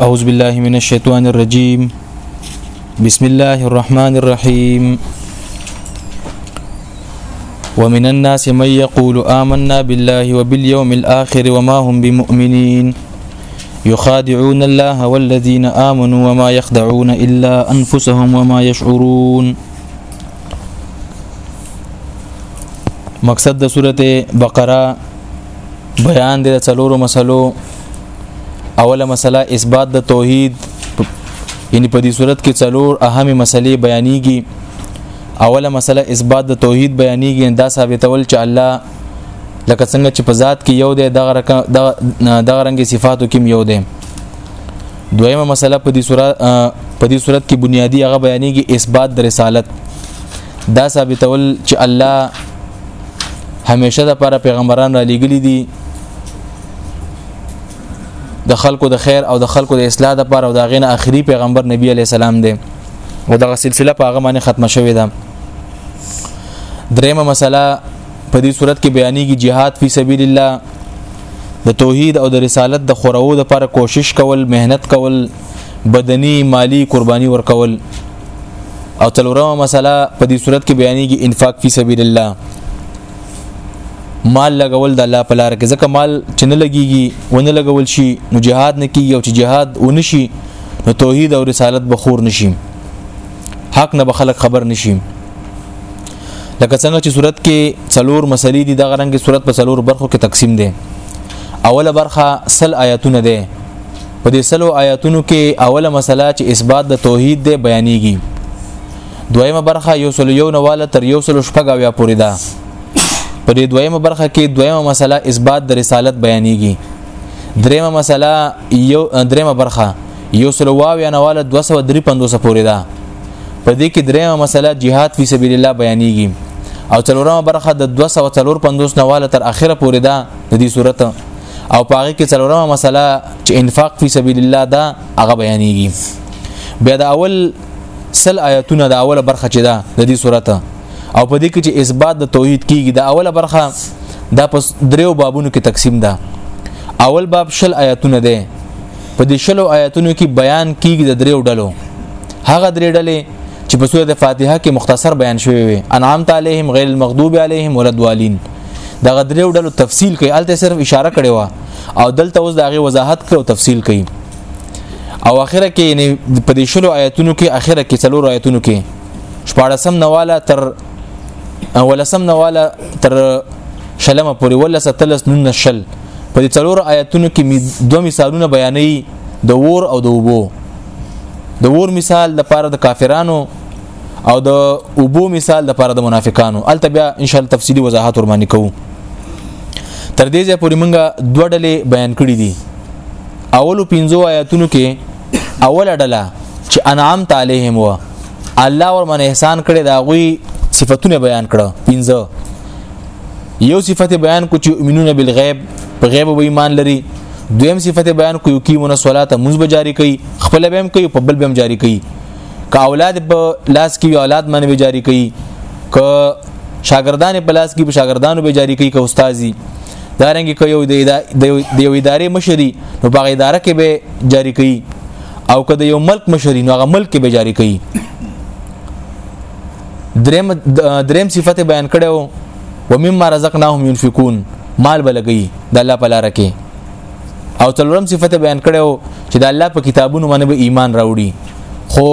أعوذ بالله من الشيطان الرجيم بسم الله الرحمن الرحيم ومن الناس من يقول آمنا بالله وباليوم الآخر وما هم بمؤمنين يخادعون الله والذين آمنوا وما يخدعون إلا أنفسهم وما يشعرون مقصد د سورته بقره بیان د څلورو مسلو اوله مسله اثبات د توحید یعنی په دې صورت کې څلور اهمه مسلې بیانېږي اوله مسله اثبات د توحید بیانېږي دا ثابتول چې الله لکه څنګه چې په ذات کې یو دی دغه دغه رنګي صفاتو کې یو دی دویمه مسله په دې صورت په دې صورت کې بنیادی هغه بیانېږي اثبات د رسالت دا ثابتول چې الله همیشه د پر پیغمبران را لېګلې دي د خلکو د خیر او د خلکو د اصلاح د پر او د غین اخري پیغمبر نبی علی السلام دی او دغه سلسله په هغه باندې ختمه شوې ده دریمه مسله په دې صورت کې بیانېږي jihad فی سبیل الله د توحید او د رسالت د خورو د پر کوشش کول مهنت کول بدني مالی قرباني ورکول او تلورمه مسله په دې صورت کې بیانېږي انفاق فی سبیل الله مال لګول د الله په لار کې ځکه مال چې نه لګيږي ونه لګول شي نو جهاد نه کیږي او چې جهاد ونشي نو توحید او رسالت به خور نشي حق نه به خلک خبر نشي لکه څنګه چې صورت کې څلور مسلې دي دغه رنګ صورت په څلور برخو کې تقسیم دي اوله برخه سل آیاتونه ده په دې سلو آیاتونو کې اوله مسله چې اثبات د توحید ده بیانېږي دویمه برخه یو سل یو نواله تر یو سل شپږ اویا پورې ده په دې دویمه برخه کې دویمه مسله اثبات د رسالت بیانېږي دریمه مسله یو دریمه برخه یو سلو واویا نواله 253 پورې ده په دې کې دریمه مسله جهاد فی سبیل الله بیانېږي او څلورمه برخه د 245 نواله تر اخره پورې ده د دې صورت او پاره کې څلورمه مسله چې انفاق فی سبیل الله ده هغه بیانېږي بیا د اول سل آیاتونه د اوله برخه چې ده د دې صورت او په دې کې چې اثبات د توحید کیږي د اوله برخه دا پس دریو بابونو کې تقسیم ده اول باب شل آیاتونه ده په دې شلو آیاتونو کې بیان کیږي د دریو ډلو هغه درې ډلې چې په سورته فاتحه کې مختصر بیان شوی وي انعام تعالیهم غیر المغضوب علیهم ولدوالین دا غدریو ډلو تفصیل کوي الته صرف اشاره کړي وا او دلته اوس دغه وضاحت کوي تفصیل کوي او اخره کې یعنی په دې شلو آیاتونو کې اخره کې څلور آیاتونو کې شپاړسم نواله تر اولسم نواله تر شلمه پورې ولسه تلس نون شل په دې څلور آیاتونو کې دوه مثالونه بیانې د ور او د وبو د ور مثال د پاره د کافرانو او د وبو مثال د پاره د منافقانو البته بیا ان شاء الله تفصيلي وضاحت ورمانې کوو تر دې ځې پورې مونږه دوه ډلې بیان کړې دي اولو پنځو آیاتونو کې اوله ډله چې انعام تعالیهم و الله ورمن احسان کړي دا غوي صفاتونه بیان کړه پنځه یو صفت بیان کو چې امنون بالغیب په غیب به ایمان لري دویم صفت بیان کو یو کیمونه صلات منځ به جاری کوي خپل به هم کوي په بل به هم جاری کوي که اولاد په لاس کې اولاد باندې به جاری کوي که شاګردان په لاس کې په شاګردانو به جاری کوي که استادي دا رنګ کې یو د یو ادارې مشري نو په اداره کې به جاری کوي او که د یو ملک مشري نو هغه ملک کې به جاری کوي دریم دریم صفت بیان کړو و مما رزقناهم ينفقون مال بلګي د الله په لار کې او تلورم صفت بیان کړو چې د الله په کتابونو باندې به ایمان راوړي خو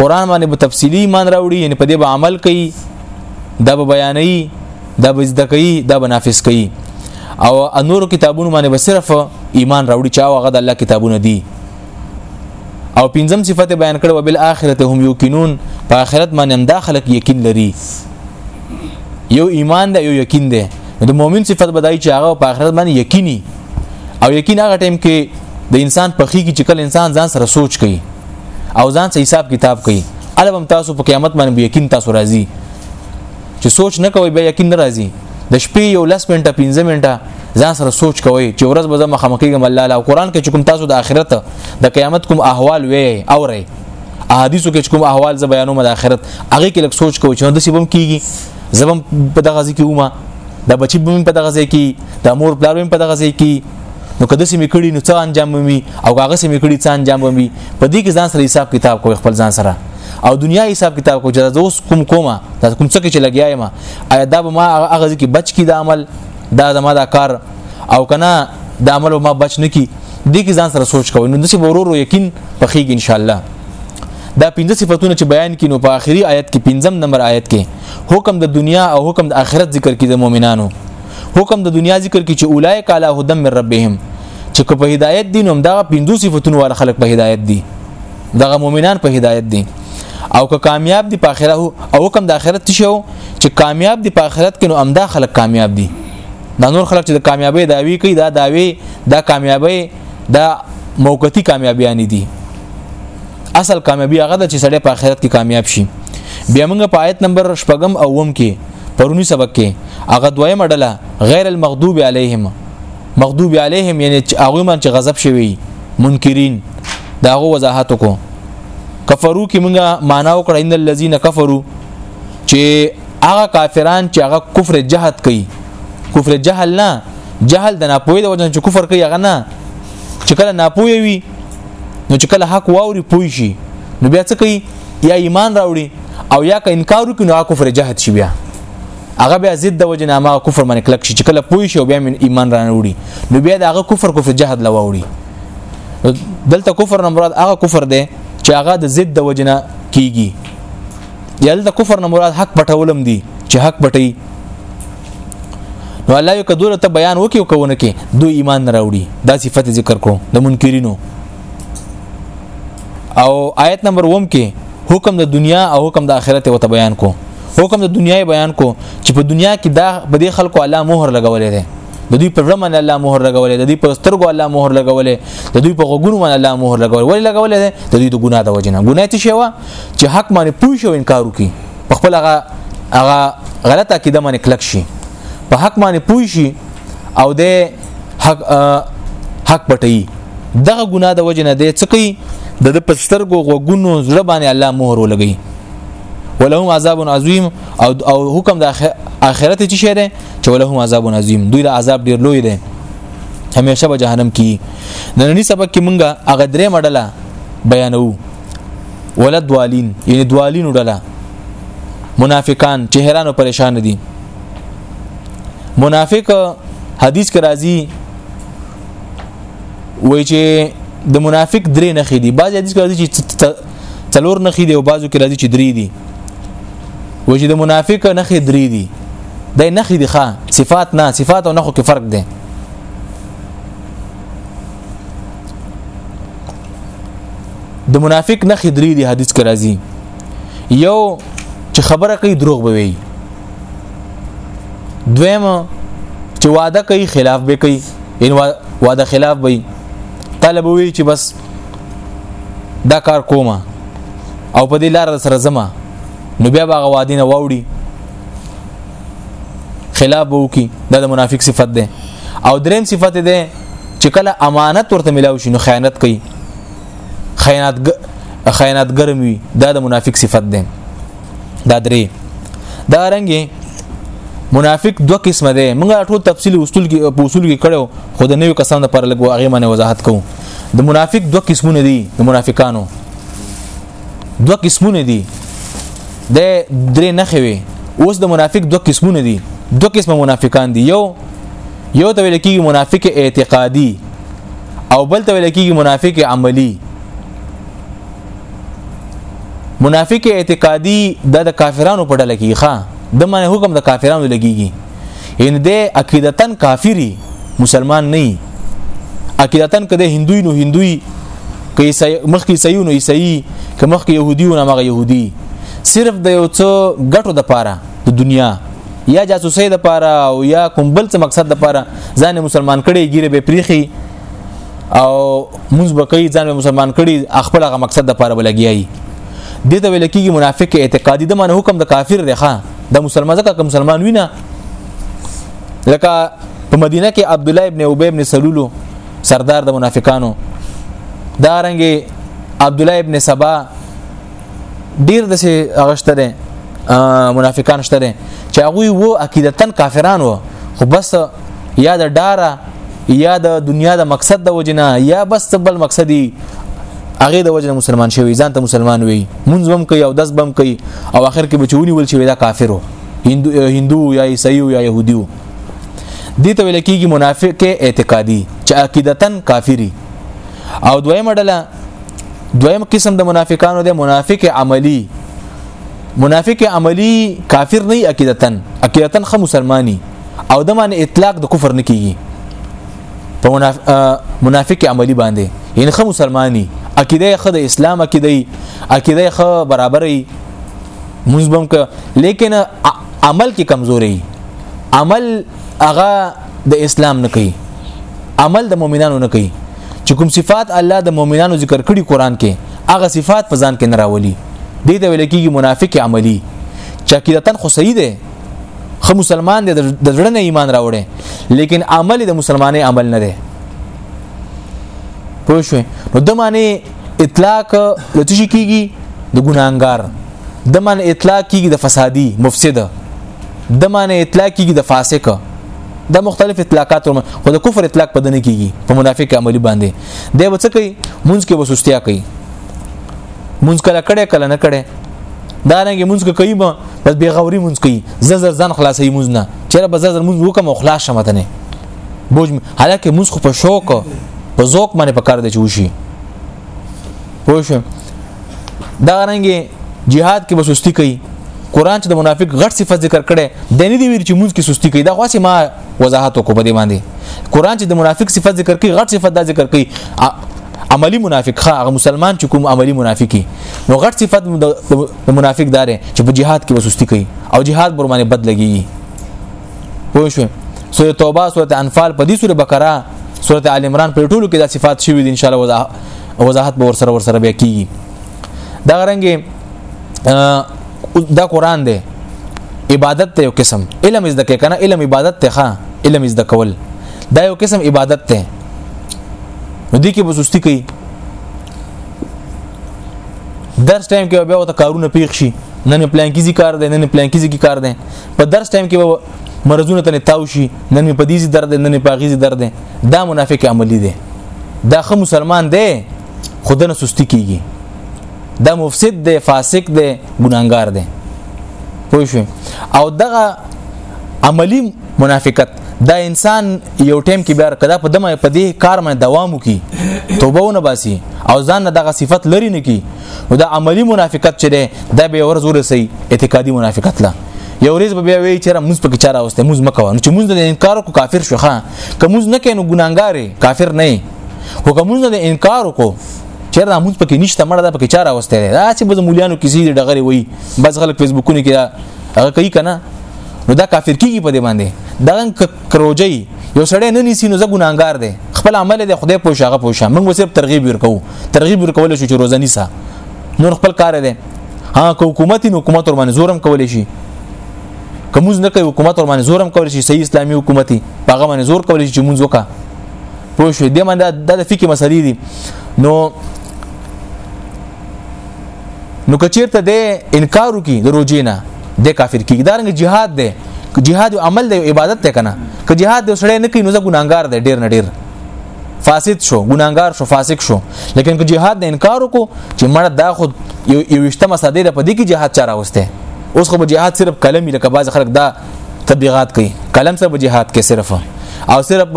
قران باندې به تفصيلي ایمان راوړي یعنی په دې به عمل کوي دا به بیانوي دا به زده کوي دا به نافذ کوي او انور کتابونو باندې به صرف ایمان راوړي چې هغه د الله کتابونه دي او پنځم صفت بیان کړو بل اخرته هم یقینون په اخرت باندې هم دا خلک یقین لري یو ایمان دی یو یقین دی د مؤمن صفت بدای چې هغه په اخرت باندې یقیني او یقین هغه ټیم کې د انسان په خې کې چې کله انسان ځان سره سوچ کوي او ځان سره حساب کتاب کوي البم تاسو په قیامت باندې یقین تاسو راځي چې سوچ نه کوي به یقین نه راځي د شپې یو لس منټه 15 منټه ځان سره سوچ کوئ چې ورځ به زه مخامخ کېږم الله له قرآن کې چې کوم تاسو د آخرت د قیامت کوم احوال وې او رې احادیثو کې کوم احوال زه بیانوم د آخرت هغه کې لږ سوچ کوئ چې د سیبم کیږي زبم په دغه ځکه ومه د بچی بم په دغه ځکه د مور پلار بم په دغه ځکه نو کده سې میکړي نو څه انجام ومي او هغه سې میکړي څه انجام ومي په دې کې ځان سره حساب کتاب کوئ خپل ځان سره او دنیا حساب کتاب کو چې دا اوس کوم کومه دا کوم څه کې چې لګیایم آیا دا به ما هغه ځکه بچ کی د عمل دا زما دا کار او کنه د عمل ما بچ نه کی دې کې ځان سره سوچ کوئ نو د څه ورورو یقین پخېږي ان شاء الله دا پنځه صفاتونه چې بیان کینو په آخري آیت کې پنځم نمبر آیت کې حکم د دنیا او حکم د آخرت ذکر کې د مؤمنانو حکم د دنیا ذکر کې چې اولایک علی هدم من ربهم چې په هدایت دین هم دا پنځه صفاتونه ور خلق په هدایت دي دغه مؤمنان په هدایت دي او که کامیاب دي په آخرت او کوم د آخرت شو چې کامیاب دي په آخرت کې نو امدا خلک کامیاب دي دا نور خلک چې د کامیابی داوی کوي دا داوی دا کامیابی دا موقتی کامیابیان دي اصل کامیابی هغه د چې سړی په آخرت کې کامیاب شي بیا موږ په آیت نمبر شپږم او وم کې پرونی سبق کې هغه دویمه ډله غیر المغضوب علیهم مغضوب علیهم یعنی هغه من چې غضب شوی منکرین دا هغه وضاحت کو کفرو کې موږ معنا وکړه ان الذين كفروا چې هغه کافران چې هغه کفر جهاد کوي کفر جهل نه جهل د ناپوهي د وجه چې کفر کوي هغه نه چې کله ناپوهي وي نو چې کله حق واوري پوي شي نو بیا څه کوي یا ایمان راوړي او یا که انکار وکړي نو کفر جهاد شي بیا هغه بیا ضد د وجه نامه کفر باندې کلک شي چې کله پوي شي بیا من ایمان رانه وړي نو بیا دغه کفر کفر جهاد لوا وړي دلته کفر نه مراد هغه کفر دی چې هغه د ضد د وجه نه کیږي یا دلته کفر نه مراد حق پټولم دي چې حق پټي نو الله یو کدوره ته بیان وکي او کوونه کې دوی ایمان نه راوړي دا صفت ذکر کړو د منکرینو او آیت نمبر 1 کې حکم د دنیا او حکم د آخرت وته بیان کو حکم د دنیا بیان کو چې په دنیا کې دا په دې خلکو الله مهر لګولې ده د دوی په ورمن الله مهر لګولې د دوی په سترګو الله مهر لګولې د دوی په غوګونو باندې الله مهر لګولې ولې لګولې ده د دوی د ګناه د وجنه ګناه څه شوه چې حق باندې پوه شو انکار وکي په خپل هغه هغه غلطه کیده باندې کلک شي په حق باندې پوه شي او د حق حق پټي دغه ګناه د وجه نه دی څه کوي د د پسترګو غوګونو زړه باندې الله مهر ولګي ولهم عذاب عظیم او او حکم د اخرت چې شه ده چې ولهم عذاب عظیم دوی د عذاب ډیر لوی دی همیشه به جهنم کې نننی سبق کې مونږه هغه درې مډله بیانو ولد والین یعنی دوالین ډله منافقان چهرانو پریشان دي منافق حدیث کې راځي وای چې د منافق درې نخې دي بعض حدیث کې راځي چې څلور نخې دي او بعضو کې راځي چې درې دي وای چې د منافق نخې درې دي د نخې دي ښا صفات نه صفات او نخو کې فرق دی د منافق نخې درې دي حدیث کې راځي یو چې خبره کوي دروغ به وي دویم چې وعده کوي خلاف به کوي ان وعده خلاف به طالب وی چې بس دا کار کومه او په دې لار سره زما نو بیا باغ وادینه واوړي خلاف وو کی دا د منافق صفت ده او دریم صفت ده چې کله امانت ورته ملاو شي نو خیانت کوي خیانت خیانت ګرم وي دا د منافق صفت ده دا درې دا رنګي منافق دوه قسمه دي موږ ټول تفصیل اصول کې په اصول کې کړو خو د نوې کسان لپاره لګو هغه باندې وضاحت کوو د منافق دوه قسمونه دي د منافقانو دوه قسمونه دي د درې نخې وي اوس د منافق دوه قسمونه دي دوه قسمه منافقان دي یو یو ته ویل کېږي منافق اعتقادي او بل ته ویل کېږي منافق عملی منافق اعتقادي د کافرانو په ډله کې ښا د منه حکم د کافرانو لګيږي ان د عقیدتن کافری مسلمان نه عقیدتن کده هندوی نو هندوی که مخکې سيو نو عیسائی که مخکې يهودي نو مغه يهودي صرف د یو څو غټو د پاره د دنیا یا جاسوسي د پاره او یا کوم بل څه مقصد د پاره ځان مسلمان کړي ګیره به پریخي او موږ به کوي ځان مسلمان کړي خپل هغه مقصد د پاره بلګیایي د دې ویل کېږي منافق اعتقادي د معنی حکم د کافر دی ښا د مسلمان ځکه کوم مسلمان وینا لکه په مدینه کې عبد الله ابن ابي ابن سلول سردار د منافقانو دا رنګي عبد الله ابن سبا ډیر د سي اغشته دي منافقان شته دي چې هغه وو عقیدتن کافران وو خو بس یا د ډاره یا د دنیا د مقصد د وجنه یا بس بل مقصدی هغه د وجنه مسلمان شوی ځان ته مسلمان وي منځ بم کوي او دس بم کوي او اخر کې بچونی ول شي دا کافرو هندو هندو یا عیسائی یا يهودیو دي ته ویل کېږي منافق اعتقادي چې عقیدتن کافری او دویم ډله دویم قسم د منافقانو د منافق عملی منافق عملی کافر نه عقیدتن عقیدتن خه مسلمانی او د باندې اطلاق د کفر نه کیږي په منافق عملی باندې یعنی خه مسلمانی عقیده خه د اسلام عقیده عقیده خه برابرې منظم ک لیکن عمل کې کمزوري عمل هغه د اسلام نه کوي عمل د مؤمنانو نه کوي چې کوم صفات الله د مؤمنانو ذکر کړي قران کې هغه صفات په ځان کې نه راولي دې ته ویل کېږي منافق عملی چې عقیدتن خو صحیح دی خو مسلمان دی د زړه نه ایمان راوړي لیکن عمل د مسلمانې عمل نه دی پوه شو نو د معنی اطلاق لته شي کیږي د ګناګار د معنی اطلاق کیږي د فسادي مفسد د معنی اطلاق کیږي د فاسق د مختلف اطلاقات خو د کفر اطلاق پدنه کیږي په منافق عملی باندې دی وڅ کوي مونږ کې وسستیا کوي مونږ کله کړه کله نه کړه دا رنګ مونږ کوي به بس بے غوري مونږ کوي ززر ځان خلاصي مونږ نه چیرې به ززر مونږ وکم او خلاص شمه نه بوج حالکه مونږ خو په شوق په ذوق باندې پکار دی چې وشي پوه شو دا رنګ جهاد کې بسستی کوي قران چې د منافق غټ صفت ذکر کړي د نه دی ویل چې مونږ کې سستی کوي دا خاصه ما وضاحت وکړو په دې باندې قران چې د منافق صفت ذکر کوي غټ صفت دا ذکر کوي عملی منافق خا هغه مسلمان چې کوم عملی منافقي نو غټ صفت د منافق دار چې په جهاد کې وسستی کوي او جهاد بر باندې بد لګي پوه شو سوره توبه سوره انفال په دې سوره بقره سوره ال عمران په ټولو کې دا صفات شوي دي ان شاء الله وضاحت به ور سره ور سره بیا کیږي دا غرنګي دا قران دی عبادت ته یو قسم علم از د کې کنه علم عبادت ته ښه علم از د کول دا یو قسم عبادت ته نو دې کې بسستی کوي درس ټایم کې به وته کارونه پیښ شي نن پلان کیږي کار دی نن پلان کیږي کار دی په درس ټایم کې به مرزونه تنه تاو شي نن په دې درد نن په غیزي درد دا منافق عملی دی دا خه مسلمان دی خودنه سستی کیږي دا مفسد دی فاسق دی ګناګار دی پوه شو او دغه عملی منافقت دا انسان یو ټیم کې بیا کدا په دمه په دې کار باندې دوام وکي توبه ونه باسي او ځان نه دغه صفت لري نه کی او دا عملی منافقت چې ده دا به ور زور سي اعتقادي منافقت لا یو ورځ به بیا وی چې موږ پکې چاره اوسته موږ مکو نو چې موږ د انکار کو کافر شوخه که موږ نه کینو ګناګار کافر نه هو که موږ د انکار کو چیر دا موږ پکې نشته مړه دا پکې چاره اوسته ده دا چې به مولیانو کسی د ډغری وای بس غلط فیسبوکونه کې هغه کوي کنه نو دا کافر کیږي په دې باندې دا کروجی یو سړی نه نیسی نو زه ګناګار دی خپل عمل دی خدای پوښ هغه پوښ موږ وسب ترغیب ورکو ترغیب ورکول شو چې روزه نیسه نور خپل کار دی ها کو حکومت نو حکومت ور باندې زورم کول شي کومز نه کوي حکومت ور باندې زورم کول شي صحیح اسلامي حکومتي هغه باندې زور کول شي چې مونږ وکړه پوه شو دې باندې د فقې مسلې دي نو نو کچیرته د انکار وکي د روزې نه د کافر کیږي دا رنګ jihad دی جهاد او عمل دی عبادت ته کنه که جهاد د سړی نه کوي نو ګناګار دی ډیر نه ډیر فاسد شو ګناګار شو فاسق شو لیکن که جهاد نه انکار وکړو چې مړه دا خود یو یو وشته مساده په دې کې جهاد چاره وسته اوس خو به جهاد صرف کلمي لکه باز خلک دا تبلیغات کوي قلم سره جهاد کې صرف او صرف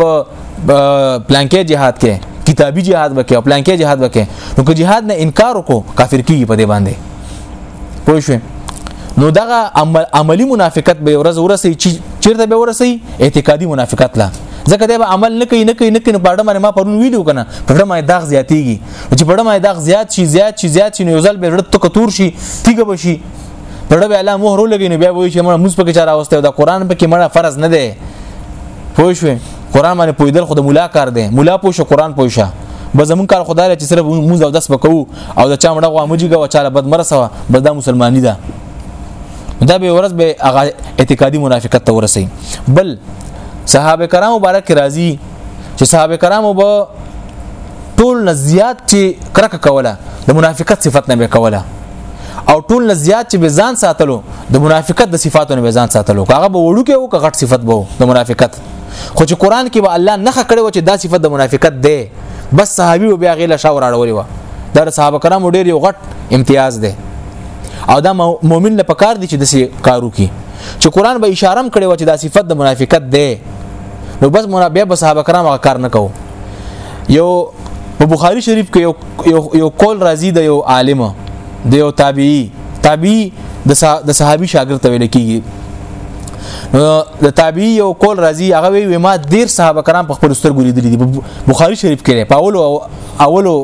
پلانکې جهاد کې کتابي جهاد وکي او پلانکې جهاد وکي نو که جهاد نه انکار وکړو کافر کیږي په دې باندې پوه شئ نو دغه عمل عملی منافقت به ورځ ورسې چې چیرته به ورسې اعتقادي منافقت لا ځکه دا به عمل نه کوي نه کوي نه کوي په اړه باندې ما پرون ویلو کنه په اړه باندې داغ زیاتیږي چې په اړه باندې داغ زیات شي زیات شي زیات شي نو یو ځل به رد تک تور شي تیګه بشي په ډبه الله مهر لګی نو بیا وایي چې مړه موږ پکې چاره واستو دا قران پکې مړه فرض نه دی پوه شو قران باندې پویدل خو د مولا کار دی مولا پوه شو قران پوه شو به زمون کار خدای چې صرف موږ او داس بکو او د چا مړه غوا موږي غوا چاله بد مرسه به دا مسلمانی ده دا به ورځ به هغه اعتقادي منافقت ته ورسي بل صحابه کرام مبارک راضي چې صحابه کرام به ټول نه زیات چې کرک کوله د منافقت صفت نه به کوله او ټول نه زیات چې به ځان ساتلو د منافقت د صفاتو نه به ځان ساتلو هغه به وړو کې او غټ صفت به د منافقت خو چې قران کې به الله نه خکړې و چې دا صفت د منافقت دی بس صحابي بیا غیله شاور اړولې و دا صحابه کرام ډېر یو غټ امتیاز دی او دا مؤمن له پکار دي چې د کارو کې چې قران به اشاره کړې و چې دا صفت د منافقت دی نو بس مونږ بیا صحابه کرام هغه کار نه کوو یو په بخاری شریف کې یو یو یو قول راځي د یو عالم د یو تابعی تابعی د صحابي شاګرد ته ویل کیږي نو د تابعی یو قول راځي هغه وی ما ډیر صحابه کرام په خپل سترګو لیدلي دي بخاری شریف کې په اولو اولو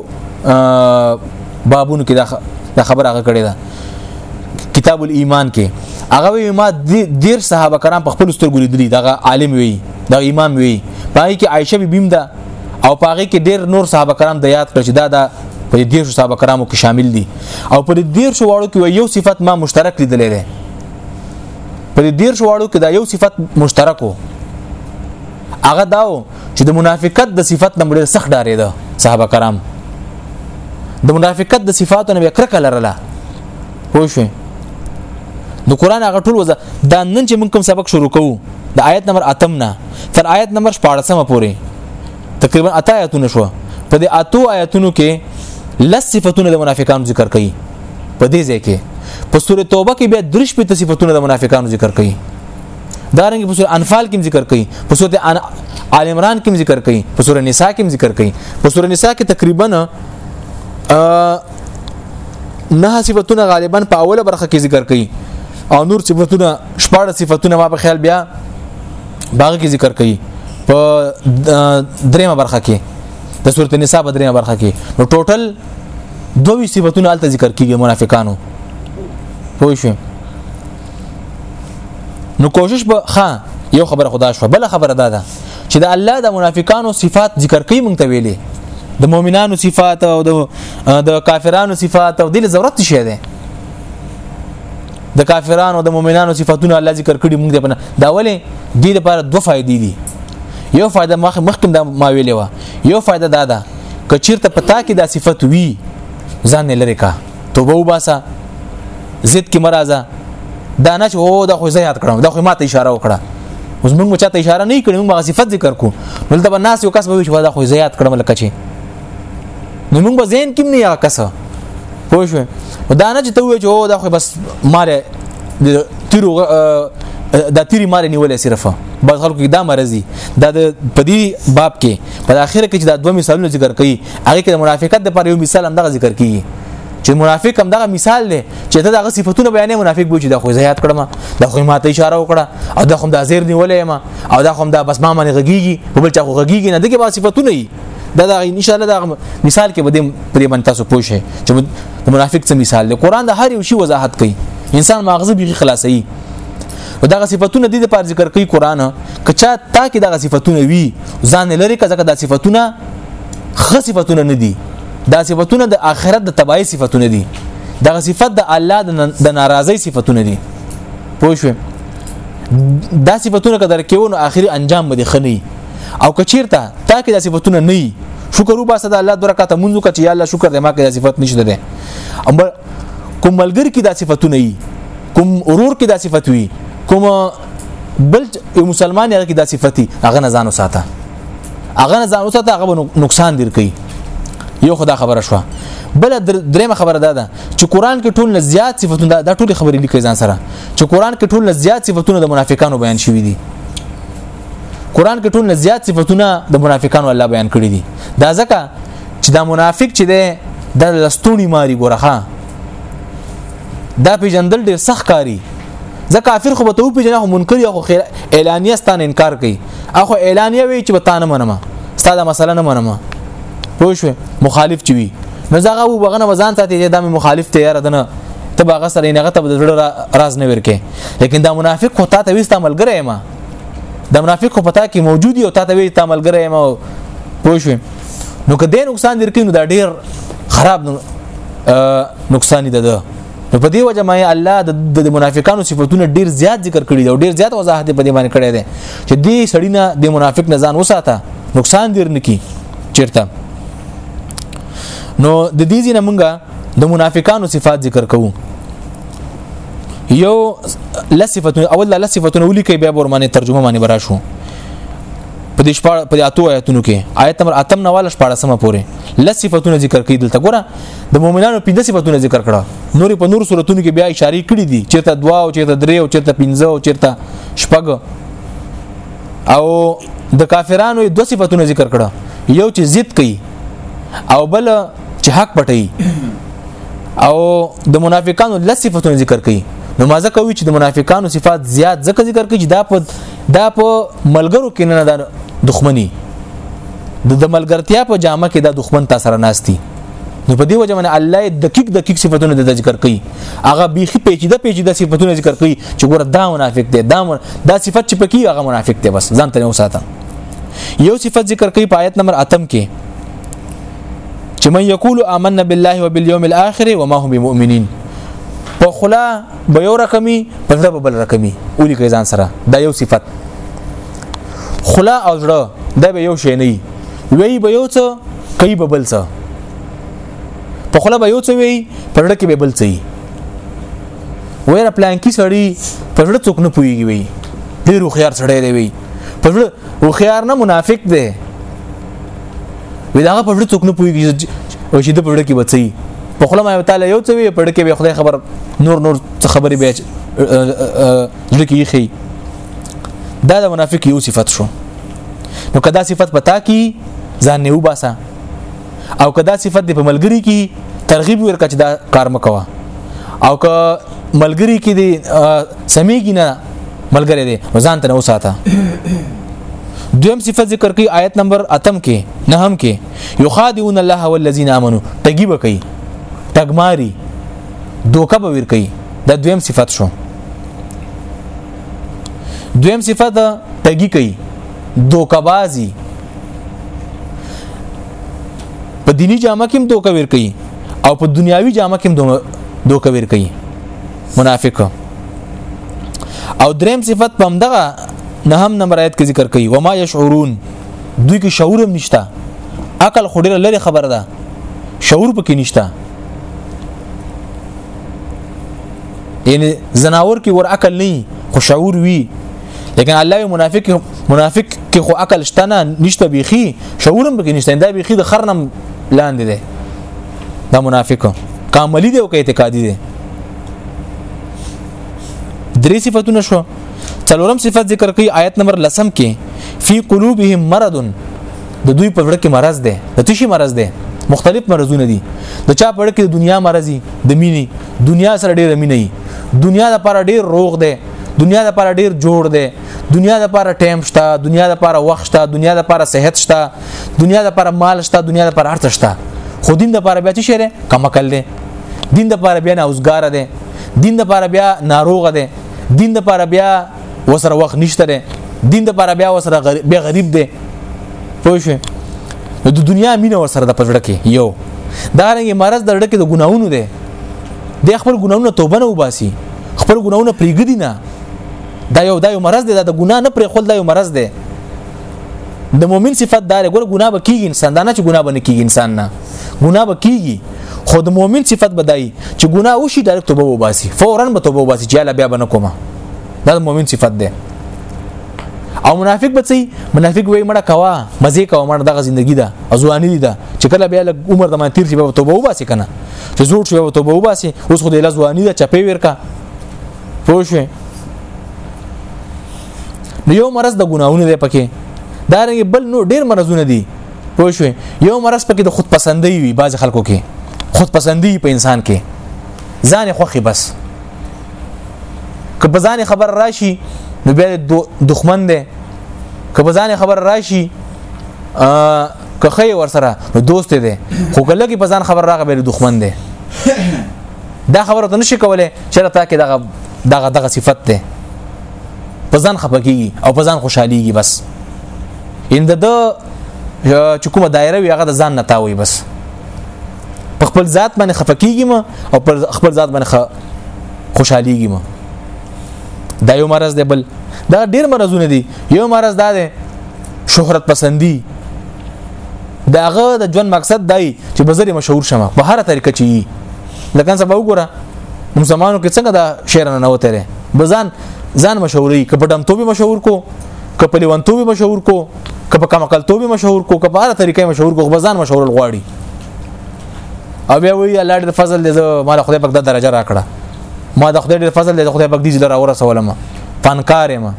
بابونو کې دا خبره هغه کړې ده کتاب الایمان کې هغه وی ما ډیر صحابه کرام په خپل سترګو لیدلي دغه عالم وی دغه امام وی پای کې عائشه بیم ده او پاغه کې ډیر نور صحابه کرام د یاد کړ چې دا د په دې شو صحابه کرامو کې شامل دي او په دې شو واړو کې یو صفت ما مشترک لیدلې ده په دې شو واړو کې دا یو صفت مشترک وو هغه داو چې د منافقت د صفت نه ډیر سخت ډارې ده صحابه کرام د منافقت د صفاتو نه کرکه لرله پوه شئ نو قران هغه ټول وځه دا نن چې موږ کوم سبق شروع کوو د آیت نمبر 8 نه تر آیت نمبر 14 پورې تقریبا اته آیتونه شو په دې اتو آیتونو کې لس صفاتونه د منافقانو ذکر کړي په دې ځای کې په سوره توبه کې بیا درش په صفاتونه د منافقانو ذکر کړي دا رنګ په سوره انفال کې ذکر کړي په سوره آل عمران کې ذکر کړي په سوره نساء کې ذکر کړي په سوره نساء کې تقریبا نه صفاتونه غالبا په اوله برخه کې ذکر کړي او نور صفاتونه شپږ صفاتونه ما په خیال بیا باغ کې ذکر کړي په دریمه برخه کې د سورته نساء په دریمه برخه کې نو ټوټل دوه صفاتونه الته ذکر کیږي منافقانو پوه شئ نو کوشش به ښه یو خبره خدا شو بل خبره دا ده چې د الله د منافقانو صفات ذکر کوي مونږ ته ویلي د مؤمنانو صفات او د کافرانو صفات او د ضرورت شي ده د کافرانو د مؤمنانو صفاتونه الله ذکر کړي موږ دې پنه دا ولې دې لپاره دوه فائدې دي یو فائدہ مخ مخکم دا ما ویلې و یو فائدہ دا ده کچیرته پتا کې دا صفت وی ځان لری کا توبه وباسه زید کې مرزه دا نه چې هو دا خو زه یاد کړم دا خو ماته اشاره وکړه اوس موږ چاته اشاره نه کړې موږ صفت ذکر کو نو دا ناس یو کس به وي چې دا خو زه یاد کړم لکه چې نو موږ به زین کې نه یاره کسه پوه شو دا نه چې ته وې چې او دا خو بس مال تیرو دا تیری مال نیولې صرف بس خلکو کې دا مرزي دا د پدی باب کې په اخر کې چې دا دوه مثالونه ذکر کړي هغه کې د منافقت د پر یو مثال هم دغه ذکر کیږي چې منافق هم دغه مثال دی چې ته دغه صفاتونه بیانې منافق بوجي دا خو زیات کړم دا خو ماته اشاره وکړه او دا خو د ازیر نیولې ما او دا خو د بس ما باندې غږیږي په بل چا خو غږیږي نه دغه صفاتونه دا دا ان شاء الله دا مثال کې بده پرې من تاسو پوه شئ چې د منافق څه مثال دی قران د هر یو شی وضاحت کوي انسان ماغزه به خلاصي دغه صفاتونه د دې لپاره ذکر کوي قران کچا تا کې دغه صفاتونه وي ځان لري کزه دا صفاتونه خ صفاتونه نه دي دا صفاتونه د آخرت د تبعی صفاتونه دي دغه صفات د الله د ناراضي صفاتونه دي پوه شو دا صفاتونه کدر کېونو اخري انجام به دي خني او کچیرته تا کې د صفاتونه نه وي شکر وباسه د الله درکاته مونږ کچ یا الله شکر دې ما کې د صفات نشته ده امر کوم ملګر کې د صفاتونه وي کوم اورور کې د صفات وي کوم بل یو مسلمان یې کې د صفاتي هغه نه ځانو ساته هغه نه ځانو ساته هغه نقصان دیر کوي یو خدا خبره شو بل درېمه خبره ده چې قران کې ټول زیات صفاتونه دا ټول خبرې لیکي ځان سره چې قران کې ټول زیات صفاتونه د منافقانو بیان شوي دي قران کې ټول نه زیات صفاتونه د منافقانو الله بیان کړی دي دا ځکه چې دا منافق چې ده د لستونی ماری ګورخه دا پیجندل ډیر سخت کاری ځکه کافر خو به ته پیجنه منکر یا خو اعلانیه ستان انکار کوي اخو اعلانیه وی چې به تانه منمه ستاده مسله نه منمه پوه شو مخالف چوي نو زغه وو بغنه وزن ته ته دامه مخالف ته یاره دنه ته باغه سره نه غته بدل راز نه ورکه لیکن دا منافق خو تا ته وستا ملګری ما د منافقو پتا کې موجود یو تا ته وی تا ملګری ما پوه شو نو که دې نقصان درکې نو دا ډیر خراب نقصان ده ده نو په دې وجه ما الله د منافقانو صفاتونه ډیر زیات ذکر کړي دي او ډیر زیات وضاحت په دې باندې کړی دی چې دې سړی نه د منافق نه ځان وساته نقصان دیر نکی چیرته نو د دې ځینه مونږه د منافقانو صفات ذکر کوو یو لصفتونه اول لصفتونه ولي کې بیا ورمانه ترجمه باندې برا شو په دې شپه په اتو آیتونو کې آیت نمبر اتم نه والا شپه سم پورې لس صفاتونه ذکر کړي دلته ګوره د مؤمنانو پنځه صفاتونه ذکر کړه نور په نور سوراتونو کې بیا اشاره کړې دي چیرته دوا او چیرته درې او چیرته پنځه او چیرته شپږ او د کافرانو دوه صفاتونه ذکر کړه یو چې ضد کوي او بل چې حق پټي او د منافقانو لږ صفاتونه ذکر کړي نو ما ځکه وی چې د منافقانو صفات زیات ځکه ذکر کړي چې دا په دا په ملګرو کې نه ده دښمنی د ملګرتیا په جامه کې دا دښمن تاسو سره ناشتي نو په دې وجه باندې الله دقیق دقیق صفاتونه د ذکر کوي هغه بیخي پیچیده پیچیده صفاتونه ذکر کوي چې ګوره دا منافق دی دا من... دا صفت چې پکې هغه منافق دی بس ځان ته وساته یو صفت ذکر کوي په آیت نمبر اتم کې چې من یقول آمنا بالله وبالیوم الاخر وما هم بمؤمنین په خلا به یو رقمي په زړه به بل رقمي اولی کې ځان سره دا یو صفت خلا او زړه دا به یو شی نه وي وی به یو څه کوي به بل څه په خلا به یو څه وي په زړه کې به بل څه وي ویره پلان کې سړی په زړه څوک نه پويږي وي ډیر خيار سړی دی وي په زړه خيار نه منافق دی وی دا په ډېر څوک نه پوي او چې د په ډېر کې بچي په خپل ما تعالی یو څه وی په ډېر کې به خدای خبر نور نور څه خبرې به ځل کې یخي دا د منافق یو صفت شو نو کدا صفت پتا کی ځان نه وباسه او کدا صفت د په ملګری کی ترغیب ورکړه چې دا کار مکوه او که ملګری کې دی سمېږي نه ملګری دی ځان ته وساته دویم صفت ذکر کوي آیت نمبر اتم کې نه هم کې یخادعون الله والذین آمنو تګي بکئی تګماری دوکه به ور کوي دا دویم صفت شو دویم صفت تګي کوي دوکبازي په دینی جامه کې هم دوکه ور کوي او په دنیاوی جامه کې هم دوکه ور کوي منافق او دریم صفت په همدغه نه هم نمبر آیت کې ذکر کړي وما یشعرون دوی کې شعور هم نشته عقل خو ډیره لري خبر ده شعور پکې نشته یعنی زناور کې ور عقل نه خو شعور وی لیکن الله منافق منافق کې خو عقل شته نه نشته بيخي شعور هم پکې نشته دا بيخي د خرنم لاندې ده دا منافق کاملی دی او که اعتقادي دی درې صفاتونه شو څلورم صفت ذکر کوي آیت نمبر لسم کې فی قلوبهم مرض د دوی په وړ کې مرض ده د تشي مرض ده مختلف مرزونه دي د چا په وړ کې د دنیا مرزي د مینې دنیا سره ډېر مینې دنیا د پر ډېر روغ ده دنیا د پر ډېر جوړ ده دنیا د پر ټایم شته دنیا د پر وخت شته دنیا د پر صحت شته دنیا د پر مال شته دنیا د پر ارزښت شته خو دین د پر بیا څه شي کمکل دي دین د پاره بیا ناوزګار دی دین د پاره بیا ناروغ دی دین د پاره بیا وسره وخت نشته دی دین د پاره بیا وسره غریب بیا غریب دی پوه شئ د دنیا مینه ورسره د پزړه کې یو دا رنګ مرز د ډکه د ګناونو دی د خپل ګناونو توبه نه وباسي خپل ګناونه پریګدي نه دا یو دا یو مرز دی دا د ګنا نه پرې خپل دا یو مرز دی د مؤمن صفت دار ګور ګنا به کیږي انسان دا نه چې ګنا به نه کیږي انسان نه ګنا به کیږي خو د مؤمن صفت بدای چې ګناه وشي ډایرکټ توبه وباسي فورا به توبه وباسي چې الله بیا بنه کومه دا د مؤمن صفت ده او منافق به څه منافق وای مړه کوا مزه کوا مړه دغه ژوندۍ ده ازوانی دي ده چې کله بیا له عمر د مانتیر شي به توبه وباسي کنه چې زوړ شي به توبه وباسي اوس خو د لزوانی ده چپې ورکا پوه شو نو یو مرز د ګناونه دی پکې دا رنګ بل نو ډیر مرزونه دي پوه شو یو مرز پکې د خود پسندۍ وي بعض خلکو کې خود پسندي په انسان کې ځان خوخي بس که په ځان خبر راشي نو بیا دښمن دی که په ځان خبر راشي که خې ور سره نو دوست دی خو کله کې په ځان خبر راغی بیا دښمن دی دا خبره ته نشي کولای چې راته کې دغه دغه دغه صفت ده په ځان خپګي او په ځان خوشحاليږي بس ان د چې کومه دایره وي هغه د ځان نه تاوي بس په خپل ذات باندې خفقېږي ما او پر خپل ذات باندې خوشحاليږي ما دا یو مرض دی بل دا ډیر مرزونه دي یو مرز دا دی شهرت پسندي داغه د ژوند مقصد دی چې بزري مشهور شمه په هر طریقه چی لکه سبا وګوره نو زمانو کې څنګه دا شعر نه وته بزان ځان مشهوري کپټم تو به مشهور کو که په لیونتوب مشهور کو که په کمکلتوب مشهور کو که په هر طریقې مشهور کو غزان مشهور غواړي او بیا وی الله دې فضل دې مال خدای پاک د درجه راکړه ما د خدای دې فضل دې خدای پاک دې زړه اور سوالم فنکار ما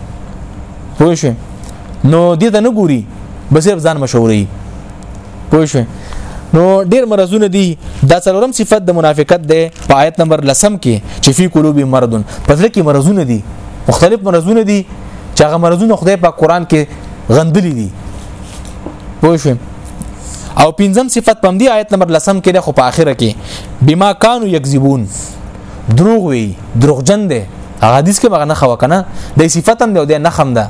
پوه شو نو دې ته نه ګوري بس ځان مشهوري پوه شئ نو ډیر مرزونه دي دا څلورم صفت د منافقت دی په آیت نمبر لسم کې چې فی قلوب مردون په ځل کې مرزونه دي مختلف مرزونه دي چې هغه مرزونه خدای په قران کې غندلي دي پوه شئ او پنځم صفت پم دی آیت نمبر لسم کې ده خو په اخره کې بما کانوا یکذبون دروغ وی دروغجن دی حدیث کې مغه نه خو کنه د صفت هم دی او د نخم ده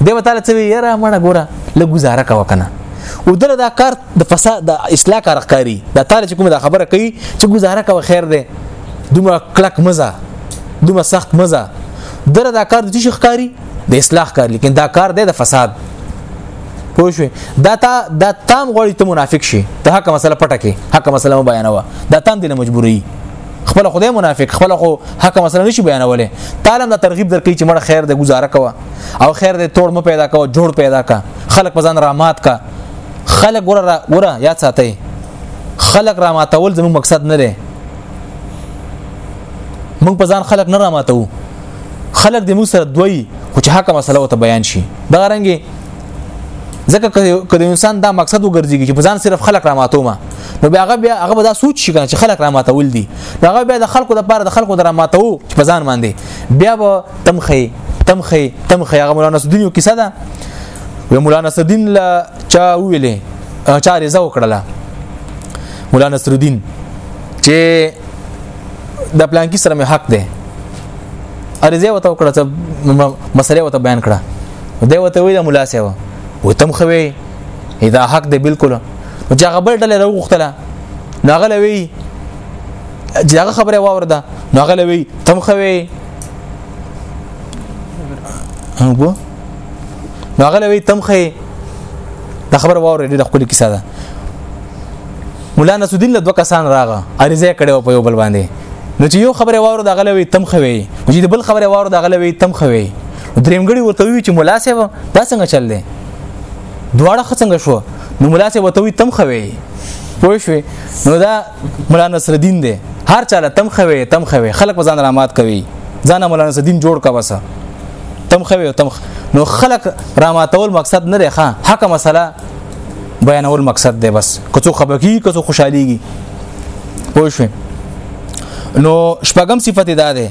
دی به تعالی څه وی یاره مړه ګوره له گزاره کا وکنه او دله دا کار د فساد د اصلاح کار ښکاری دا تعالی چې کوم دا خبره کوي چې گزاره کا خیر دی دومره کلک مزه دومره سخت مزه دله دا کار د چې ښکاری د اصلاح کار لیکن دا کار دی د فساد پوه شو دا تا دا تام غوړی ته منافق شي ته حق مسله پټه کې حق مسله بیانوه دا تام دې نه مجبوري خپل خدای منافق خپل خو حق مثلا نشي بیانولې تعالی دا ترغیب درکې چې مړ خیر د گزاره کوه او خیر د توړ م پیدا کوه جوړ پیدا کا خلق پزان رامات کا خلق ګره ګره یاد ساتي خلق راماتول زموږ مقصد نه دی موږ پزان خلق نه راماتو خلق د موږ سره دوی خو چې حق مسله ته بیان شي دا رنګي ځکه که د انسان دا مقصد وګرځي چې په ځان صرف خلق را ماتو ما نو بیا هغه بیا هغه دا سوچ شي چې خلق را ماتول دي هغه بیا د خلکو د پاره د خلکو در ماتو چې په ځان باندې بیا به تمخې تمخې تمخې هغه مولانا سدین کیسه ده و مولانا سدین لا چا ویلې چا رضا وکړه مولانا سرودین چې د پلانکی سره مې حق ده ارزه وته وکړه چې مسله وته بیان کړه دی وته وی د مولا سیو وتم خوي دا حق دی بالکل نو چې هغه بل ډله راوغختله نو هغه لوي چې هغه خبره واورده نو هغه لوي تم خوي هغه نو هغه لوي تم خوي دا خبره واورې د خپل کیسه ده مولا نسودین له دوه کسان راغه عریضه کړو په یو بل باندې نو چې یو خبره واره د غلوي تم خوي چې بل خبره واره د غلوي تم خوي درېمګړي ورته وی چې مولا صاحب دا څنګه چل دی دواړه څنګه شو نو مولا صاحب ورته وی تم خوي پوه شو نو دا مولا نصر الدین دی هر چاله تم خوي تم خوي خلک ځان رامات کوي ځان مولا نصر الدین جوړ کا وسه تم خوي تم نو خلک راماتول مقصد نه دی ښه حق مسله بیانول مقصد دی بس کڅو خبکی کڅو خوشحاليږي پوه شو نو شپږم صفت دا ده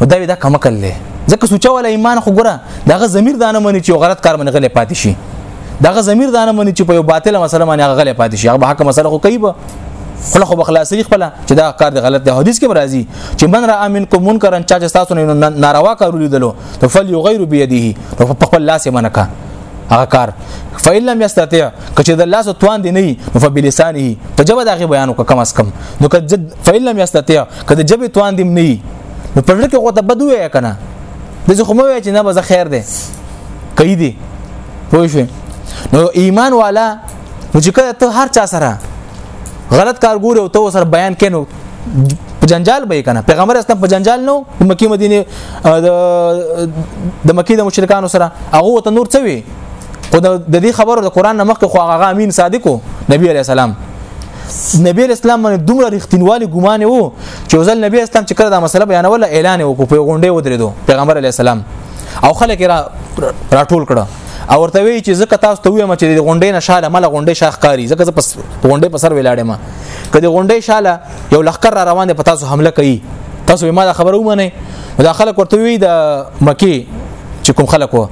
نو دا وی دا کم کړل ځکه سوچا ولا ایمان خو ګره دغه ضمیر دانه منی چې غلط کار باندې غلې پاتې شي دغه ضمیر دانه منی چې په یو باطل مسله باندې هغه غلې پاتې شي هغه حق مسله خو کوي به خله خو بخلاصي خپل چې دا کار د غلط دی حدیث کې راځي چې من را امن کو منکر ان چا چې تاسو نه ناروا کار لیدلو تو فل یغیر بيدیه نو په خپل لاس یې منکا هغه کار فإن لم يستطيع کچې د الله سو توان دی نه نو فبلسانه په جواب دغه بیان وکم اس کم نو که فإن لم يستطيع کله جبه توان دیم نه نو په لړ کې غوته بدو یا کنه د زه کوم وای چې نه به خیر دی کوي دی پوه شو نو ایمان والا نو چې کله ته هر چا سره غلط کار ګوره او ته سره بیان کینو په جنجال به کنه پیغمبر اسلام په جنجال نو مکی مدینه د مکی د مشرکانو سره هغه ته نور څه وی خو د دې خبرو د قران مخ کې خو هغه امین صادقو نبی علی السلام نبی اسلام باندې دومره رښتینوالي ګمان وو چې ځل نبی اسلام چې کړه دا مسله بیانول اعلان وکړو په غونډه ودرېدو پیغمبر علی السلام او خلک را راټول کړه او ورته وی چې زکه تاسو ته وایم چې د غونډې نه شاله مله غونډې شاخ کاری زکه پس غونډې په سر ولاړې ما کله غونډې شاله یو لخر را روان دی په تاسو حمله کوي تاسو ما دا خبره ومنه دا خلک ورته وی د مکی چې کوم خلک وو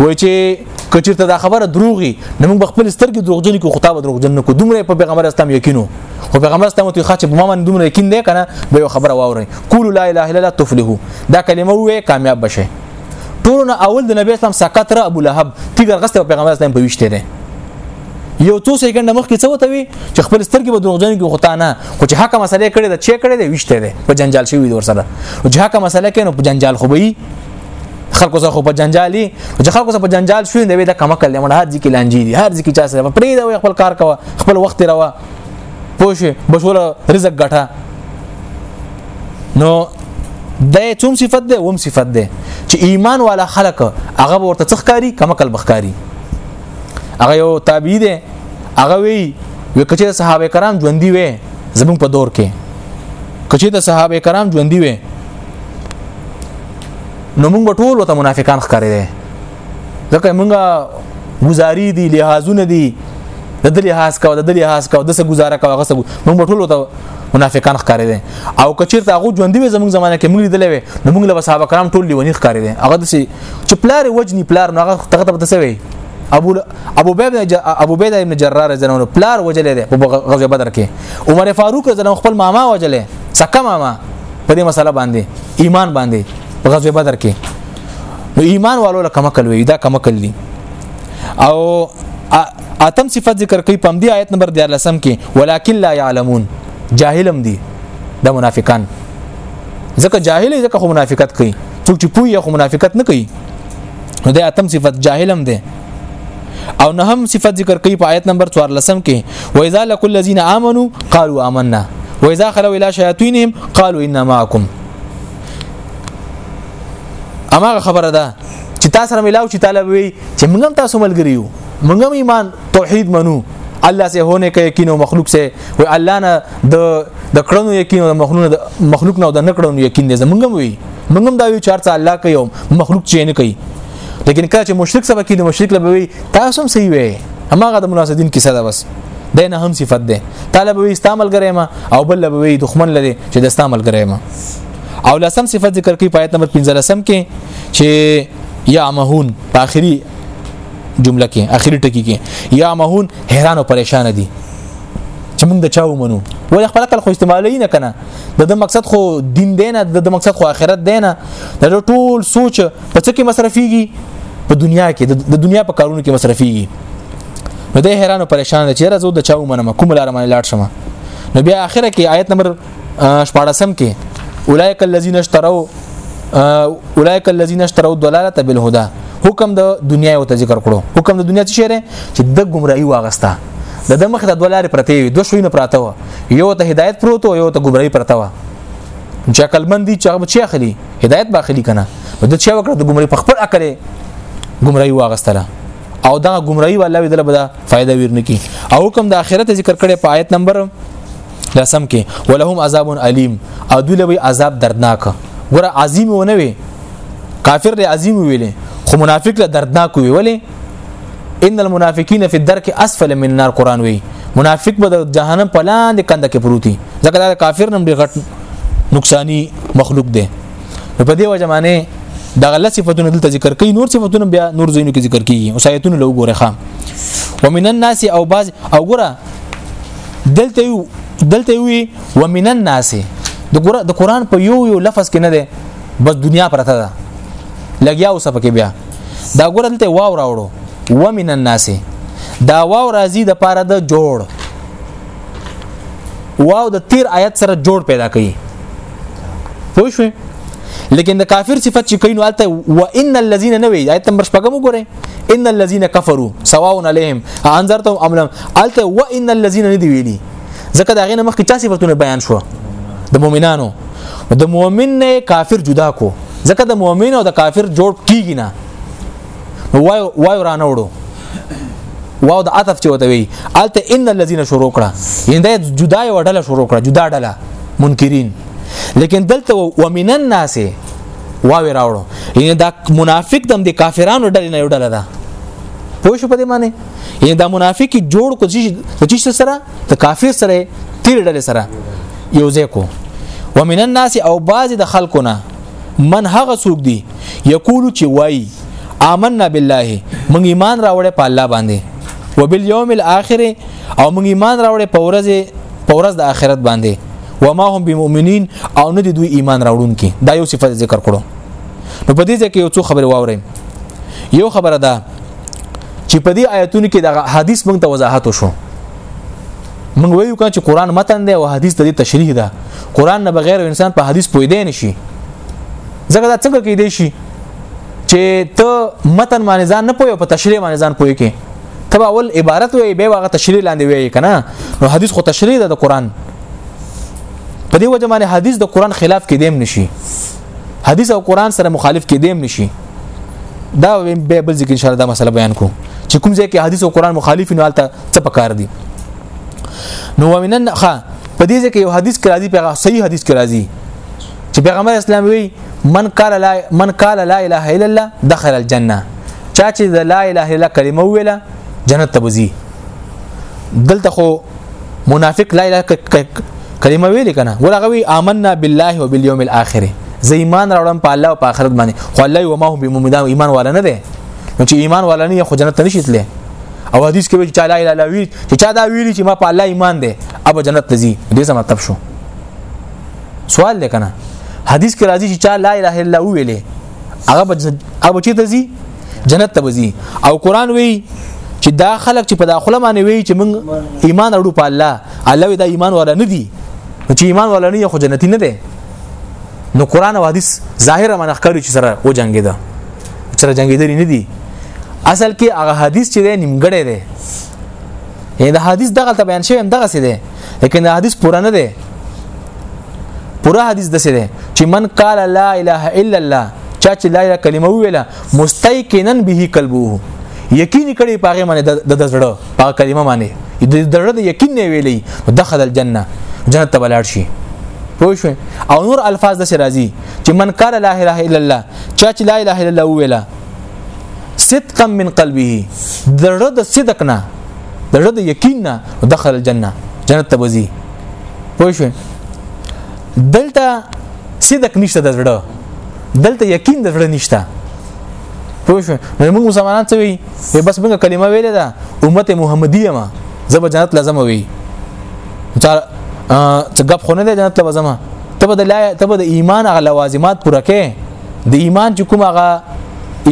وای چې کچیرته دا خبره دروغي نو موږ خپل سترګې دروغجن کو خطاب دروغجن کو دومره په پیغمبر اسلام یقینو خو پیغمبر اسلام ته خاصه په ما باندې دومره یقین دی کنه به یو خبره واوري قول لا اله الا الله تفلحو دا کلمه وې کامیاب بشه ټول نه اول د نبی اسلام سقط را ابو لهب تیګر غسته پیغمبر اسلام په ویشته دی یو څو سکند مخکې څه وته وي چې خپل سترګې به دروغجن کې غوتا نه خو چې حق مسله کړي دا چې کړي دی وشته دی په جنجال شوی ور سره چې حق مسله کینو په جنجال خو به خلکو سره خو په جنجالي چې خلکو سره په جنجال شوې دی دا کما کله مړه هر ځکه لانجې دي هر ځکه چا سره پرې دا خپل کار کوه خپل وخت راوه پوه بشور رزق ګټه نو د څوم صفت ده وم صفت ده چې ایمان والا خلق هغه ورته څخکاری کما کل بخکاری هغه یو تابعی ده هغه وی وکچې صحابه کرام ژوندۍ وي زمون په دور کې کچې د صحابه کرام ژوندۍ وي نو موږ به ټول ته منافقان ښکارې دي ځکه موږ گزاري دي لحاظونه دي د دې لحاظ کا د دې لحاظ کا د څه گزاره کا هغه څه موږ به ټول ته منافقان ښکارې دي او کچیر ته هغه ژوند دي زموږ زمانه کې موږ لیدلې وي نو موږ له صحابه کرام ټول لیونی ښکارې دي هغه د چې پلار وجنی پلار نو هغه تغه ته څه وي ابو ابو بید ابو بید ابن جرار رضی الله عنه پلار وجلې ده په غزوه بدر کې عمر فاروق رضی الله خپل ماما وجلې سکه ماما په دې مسله باندې ایمان باندې په غزوه بدر کې نو ایمان والو له کمکل وی دا کمکل دي او اتم صفت ذکر کوي په دې آیت نمبر 13 کې ولکن لا يعلمون جاهلم دي د منافقان ځکه جاهل ځکه خو منافقت کوي څوک چې پوهه خو منافقت نه کوي نو د اتم صفت جاهلم دي او نه هم صفت ذکر کوي په آیت نمبر 14 کې و اذا لكل الذين امنوا قالوا آمنا و اذا خلوا الى شياطينهم قالوا انا معكم اما خبره ده چې تاسو سره ملاو چې طالب وي چې موږ هم تاسو ملګری یو موږ هم ایمان توحید منو الله سه هونه کې یقین او مخلوق سه وي الله نه د د کړنو یقین او مخلوق نه مخلوق نه د نکړنو یقین دې زمونږ وي موږ هم دا یو چارڅ الله کوي مخلوق چې نه کوي لیکن کله چې مشرک سبا کې د مشرک لبوي تاسو هم صحیح وي هماغه د مناسبین کیسه ده بس د نه هم صفت ده طالب وي استعمال ګرې ما او بل لبوي دښمن لري چې د استعمال ګرې ما او لسم صفت ذکر کوي پایت نمبر 15 لسم کې چې یا مهون په اخري جمله کې اخري ټکی کې یا مهون حیران او پریشان دي چې موږ د چا ومنو ول خپل کل خو استعمالي نه کنه د مقصد خو دین دی نه د مقصد خو آخرت دی نه د ټول سوچ په څه کې مصرفيږي په دنیا کې د دنیا په کارونو کې مصرفيږي نو د حیران او پریشان چې راځو د چاو منم کوم لار باندې لاړ شم نو بیا اخره کې آیت نمبر 14 کې اولایک الذین اشتروا اولایک الذین اشتروا الضلاله بالهدى حکم د دنیا او ته ذکر کړو حکم د دنیا څه شری چې د گمراهی واغستا د د مخ د دولار پرته وي دوه شوینه پراته و یو ته هدایت پروت یو ته گمراهی پرته و چې عقل مندي چې هغه بچی اخلي هدایت باخلی کنه نو د چا وکړه د ګمړي په خپل عقل ګمړی واغستله او دا ګمړی والله دې بده فائدہ ورنه کی او حکم د اخرت ذکر کړي په آیت نمبر لسم کې ولهم عذاب الیم او دوی له عذاب دردناک ګره عظیم ونه وي کافر له عظیم ویلې خو منافق له دردناک وی ولې ان المنافقین فی الدرک اسفل من النار قران وی منافق به د جهنم په لاندې کنده کې پروتي ځکه دا کافر نم ډیر غټ نقصانی مخلوق دی نو په دې وجه معنی دا غل صفاتونه دلته ذکر کوي نور صفاتونه بیا نور زینو کې ذکر کوي اوس آیتونه لو ګوره خام ومن الناس او باز او ګوره دلته یو دلته وی ومن الناس د ګوره د قران په یو یو لفظ کې نه دی بس دنیا پرته ده لګیا اوسه پکې بیا دا ګورل ته واو راوړو ومن الناس دا واو راځي د پاره د جوړ واو د تیر آیت سره جوړ پیدا کوي پوه شئ لیکن د کافر صفت چې کینو الته و ان الذين نوي آیت نمبر 5 وګوره ان الذين كفروا سواء عليهم انذرتهم ام لم الته و ان الذين ندي ویلي ځکه دا غینه مخکې چا صفاتونه بیان شو د مؤمنانو د مؤمن نه کافر جدا کو ځکه د مؤمن او د کافر جوړ کیږي نه وای وای رانه وړو واو د عطف چې وته وی الته ان الذين شروع کړه ینده جدا یو ډله شروع کړه جدا ډله منکرین لیکن دلته ومن الناس واو راوړو ینده دا منافق دم د کافرانو ډله نه یو ډله ده پوه شو په دې معنی یعنی دا منافق جوړ کو چې چې سره د کافر سره تیر ډلې سره یو ځای کو ومن الناس او بعض د خلقونه من هغه سوق دی یقول چې وای آمنا بالله مونږ ایمان راوړې په الله باندې وبالیوم الاخر او مونږ ایمان راوړې په ورځ په ورځ د آخرت باندې وما هم بمؤمنین او نه دوی ایمان راوړونکي دا یو صفت ذکر کړو نو په دې ځکه یو څو خبره واورم یو خبره ده چې په دې آیتونو کې دغه حدیث موږ ته وضاحت وشو موږ وایو کړه چې قران متن دی او حدیث د تشریح ده قران نه بغیر انسان په حدیث پوی دی نشي ځکه دا څنګه کې دی شي چې ته متن باندې ځان نه پوي او په تشریح باندې ځان پوي کې تبا اول عبارت وي به واغه تشریح لاندې وي کنه نو حدیث خو تشریح ده د قران په دې وجه باندې حدیث د قران خلاف کې دیم نشي حدیث او قران سره مخالف کې دیم نشي دا به بل ځکه ان شاء الله دا مسله بیان کوم چې کوم ځای کې حدیث او قران مخالف نه حالت څه پکار دي نو ومنن خا په دې ځکه یو حدیث کرا دي پیغام صحیح حدیث کرا دي چې پیغمبر اسلام وی من قال لا من قال لا اله الا الله دخل الجنه چا چې لا اله الا الله کلمه ویله جنت ته وځي دلته خو منافق لا اله کلمه ویلې کنه ګور هغه وی آمنا بالله وبالیوم الاخره زه ایمان راوړم په الله او په آخرت باندې خو الله یو ما هم بمومدان ایمان والا نه دی نو چې ایمان والا نه خو جنت نشي تللی او حدیث کې چې لا اله الا ویل چې چا دا ویل چې ما په الله ایمان دی اب جنت ته ځي دې څه مطلب شو سوال دی کنه حدیث کې راځي چې چا لا اله الا ویلې هغه به هغه چې ته زی جنت ته وځي او قران وی چې دا خلک چې په داخله باندې وی چې موږ ایمان اړو په الله الله دا ایمان ولا نه دي چې ایمان ولا نه خو جنتی نه ده نو قران او حدیث ظاهره من ښکاري چې سره و جنگي ده سره جنگي دي نه دي اصل کې هغه حدیث چې نیمګړی دی یعنی د حدیث دغه ته بیان شوی هم دغه څه دی لیکن د حدیث پوره نه دی پورا حدیث د سره چې من قال لا اله الا الله چا چې لا اله کلمه ویله مستيقنا به قلبه یقین کړي پاغه باندې د زړه پاغه کلمه باندې د زړه د یقین نه ویلې دخل الجنه جنت ته بلار شي پوه شو او نور الفاظ د راځي چې من قال لا اله الا الله چا چې لا اله الا الله ویله صدقا من قلبه زړه د صدق نه د زړه د یقین نه دخل الجنه جنت ته وځي پوه شو دلته صدق نشته د زړه دلته یقین د زړه نشته پوه شو نو موږ مسلمانان څه وی بس موږ کلمه ویلې ده امت محمدیه ما زب جنت لازم وی څه غب خونه ده جنت لازم ته به د لا ته به د ایمان غ لوازمات پوره کې د ایمان چې کوم هغه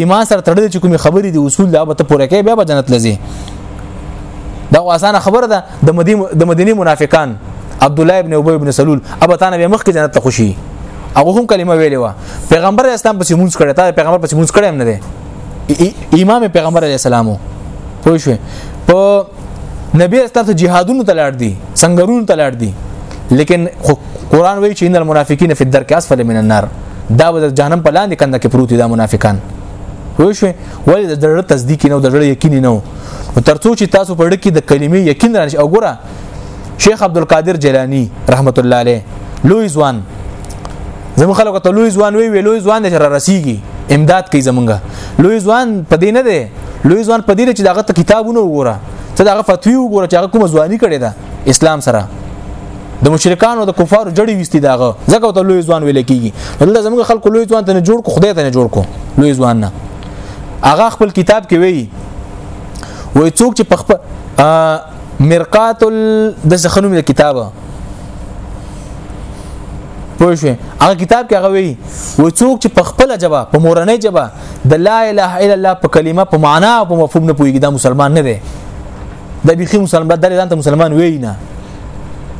ایمان سره تړلې چې کومې خبرې دي اصول دا به ته پوره کې بیا به جنت لځي دا اسانه خبره ده د مدینه د مدینه منافقان عبد الله ابن ابي ابن سلول ابا تانه به مخ کې جنت ته خوشي هغه هم کلمه ویلې و پیغمبر اسلام پسې مونږ کړه تا پیغمبر پسې مونږ کړه هم نه دی امام پیغمبر علی السلام پوه شو په نبی اسلام ته جهادونو ته لاړ دي سنگرونو ته لاړ دي لیکن قران وایي چې ان المنافقین فی الدرک اسفل من النار دا به جهنم په لاندې کنده کې پروت دي دا منافقان وای شو ولې د زړه تصدیق نه او د زړه یقین نه او ترڅو چې تاسو په ډکه د کلمې یقین رانشي او ګوره شیخ عبد القادر جیلانی رحمت الله علیه لوی ځوان زمو خلکو ته لوی ځوان وی وی لوی ځوان چې را رسیږي امداد کوي زمونږه لوی ځوان په دې نه دی لوی ځوان په دې چې داغه ته کتابونه وګوره ته داغه فتوی وګوره چې هغه کوم ځواني کړي ده اسلام سره د مشرکانو د کفارو جړی وستی داغه ځکه ته لوی ځوان ویل کیږي دلته زموږ خلکو لوی ځوان ته نه جوړ کو خدای ته نه جوړ کو لوی ځوان نه هغه خپل کتاب کې وی وای څوک چې پخپل مرقات د زخنوم د کتابه پوه شو هغه کتاب کې هغه وی و څوک چې په خپل جواب په مورنۍ جواب د لا اله الا الله په کلمه په معنا او په مفهوم نه پوهیږي دا مسلمان نه دی دا بيخي مسلمان دا ځان ته مسلمان وی نه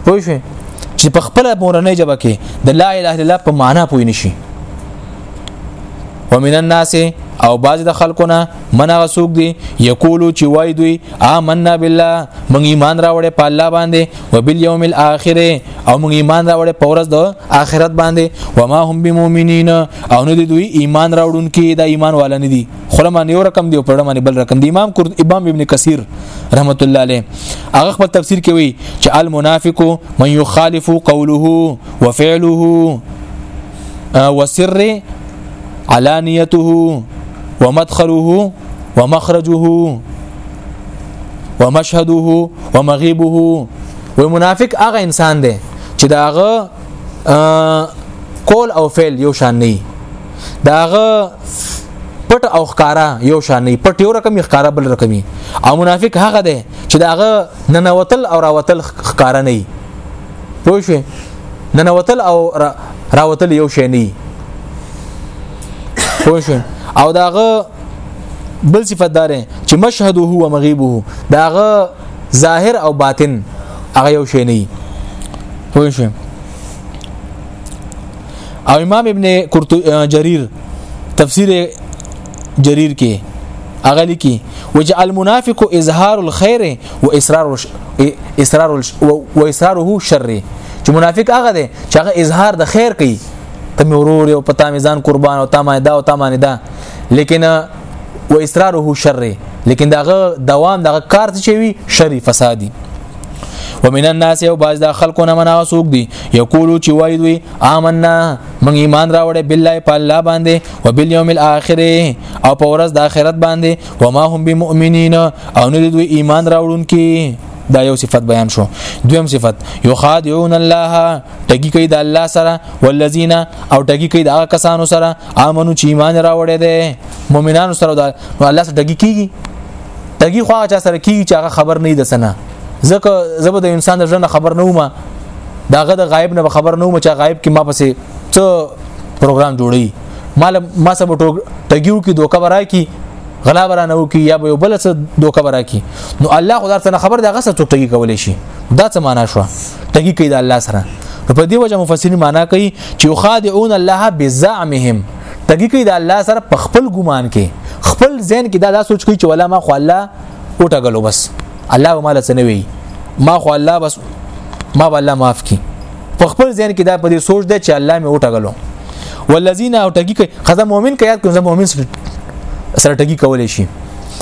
پوه شئ چې په خپل مورنۍ ژبه کې د لا اله الا الله په معنا پوه نشي ومن الناس او باز د خلکونه من هغه څوک دی یقولو چې وای دوی آمنا بالله مونږ ایمان راوړې په الله باندې وبالیوم الاخره او موږ ایمان راوړې په ورځ د آخرت باندې و ما هم بمؤمنین او نه دي دوی ایمان راوړونکي دا ایمان والا نه دي خله باندې یو رقم دی او پړه باندې بل رقم دی امام کرد امام ابن کثیر رحمت الله علیه هغه خپل تفسیر کوي چې المنافق من يخالف قوله وفعله وسر علانيته ومدخله ومخرجه ومشهده ومغيبه وای منافق هغه انسان دی چې داغه قول او فعل یو شان نه داغه پټ او ښکارا یو شان نه پټ یو رقم ښکارا بل رقمي او منافق هغه دی چې داغه ننوتل او راوتل ښکارا نه پوه شو ننوتل او راوتل یو شان نه پوه شو او داغه بل صفت دار چې مشهده هو مغيبه داغه ظاهر او باطن هغه یو شی نه پوه شئ او امام ابن جرير تفسیر جرير کې هغه لیکي وجعل المنافق اظهار الخير واسرار اسرار و اسراره شر چې منافق هغه دی چې هغه اظهار د خیر کوي ته مې ورور او پتا مې ځان قربان او تا مې دا او تا مې دا لیکن و اصراره شر لیکن داغه دوام دغه کار څه وي شر فسادي ومن الناس او باز د خلقونه منا سوق دي یقولو چې وای دوی آمنا من ایمان راوړې بالله په الله باندې او بالیوم الاخر او په ورځ د آخرت باندې و ما هم بمؤمنین او نه دوی ایمان راوړونکي دا یو صفت بیان شو دویم صفت یخادعون الله ټګي کوي د الله سره والذین او ټګي کوي د هغه کسانو سره امنو چې ایمان راوړي دي مؤمنانو سره د الله سره ټګي کیږي ټګي خو هغه سره کیږي چې هغه خبر نه دی سنه ځکه زبه د انسان د ژوند خبر نه ومه داغه د غایب نه خبر نه ومه چې غایب کې ما پسې څه پروګرام جوړي مال ما سبا ټګیو کې دوکه برای کی غلا برانه وکي یا به بل څه دوکه برا کی نو الله خدای سره خبر دا غسه ټوټي کولې شي دا څه معنا شو تګي کوي د الله سره په دې وجه مفسرین معنا کوي چې یخادعون الله بزعمهم تګي کوي د الله سره په خپل ګمان کې خپل ذهن کې دا, دا سوچ کوي چې ولا ما خو الله وټګلو بس الله ما له سنوي ما خو الله بس ما به الله معاف کی په خپل ذهن کې دا په دې سوچ ده چې الله مې وټګلو والذین او ټګي کوي خزه مؤمن کې یاد کوم مؤمن سره ټګي کولې شي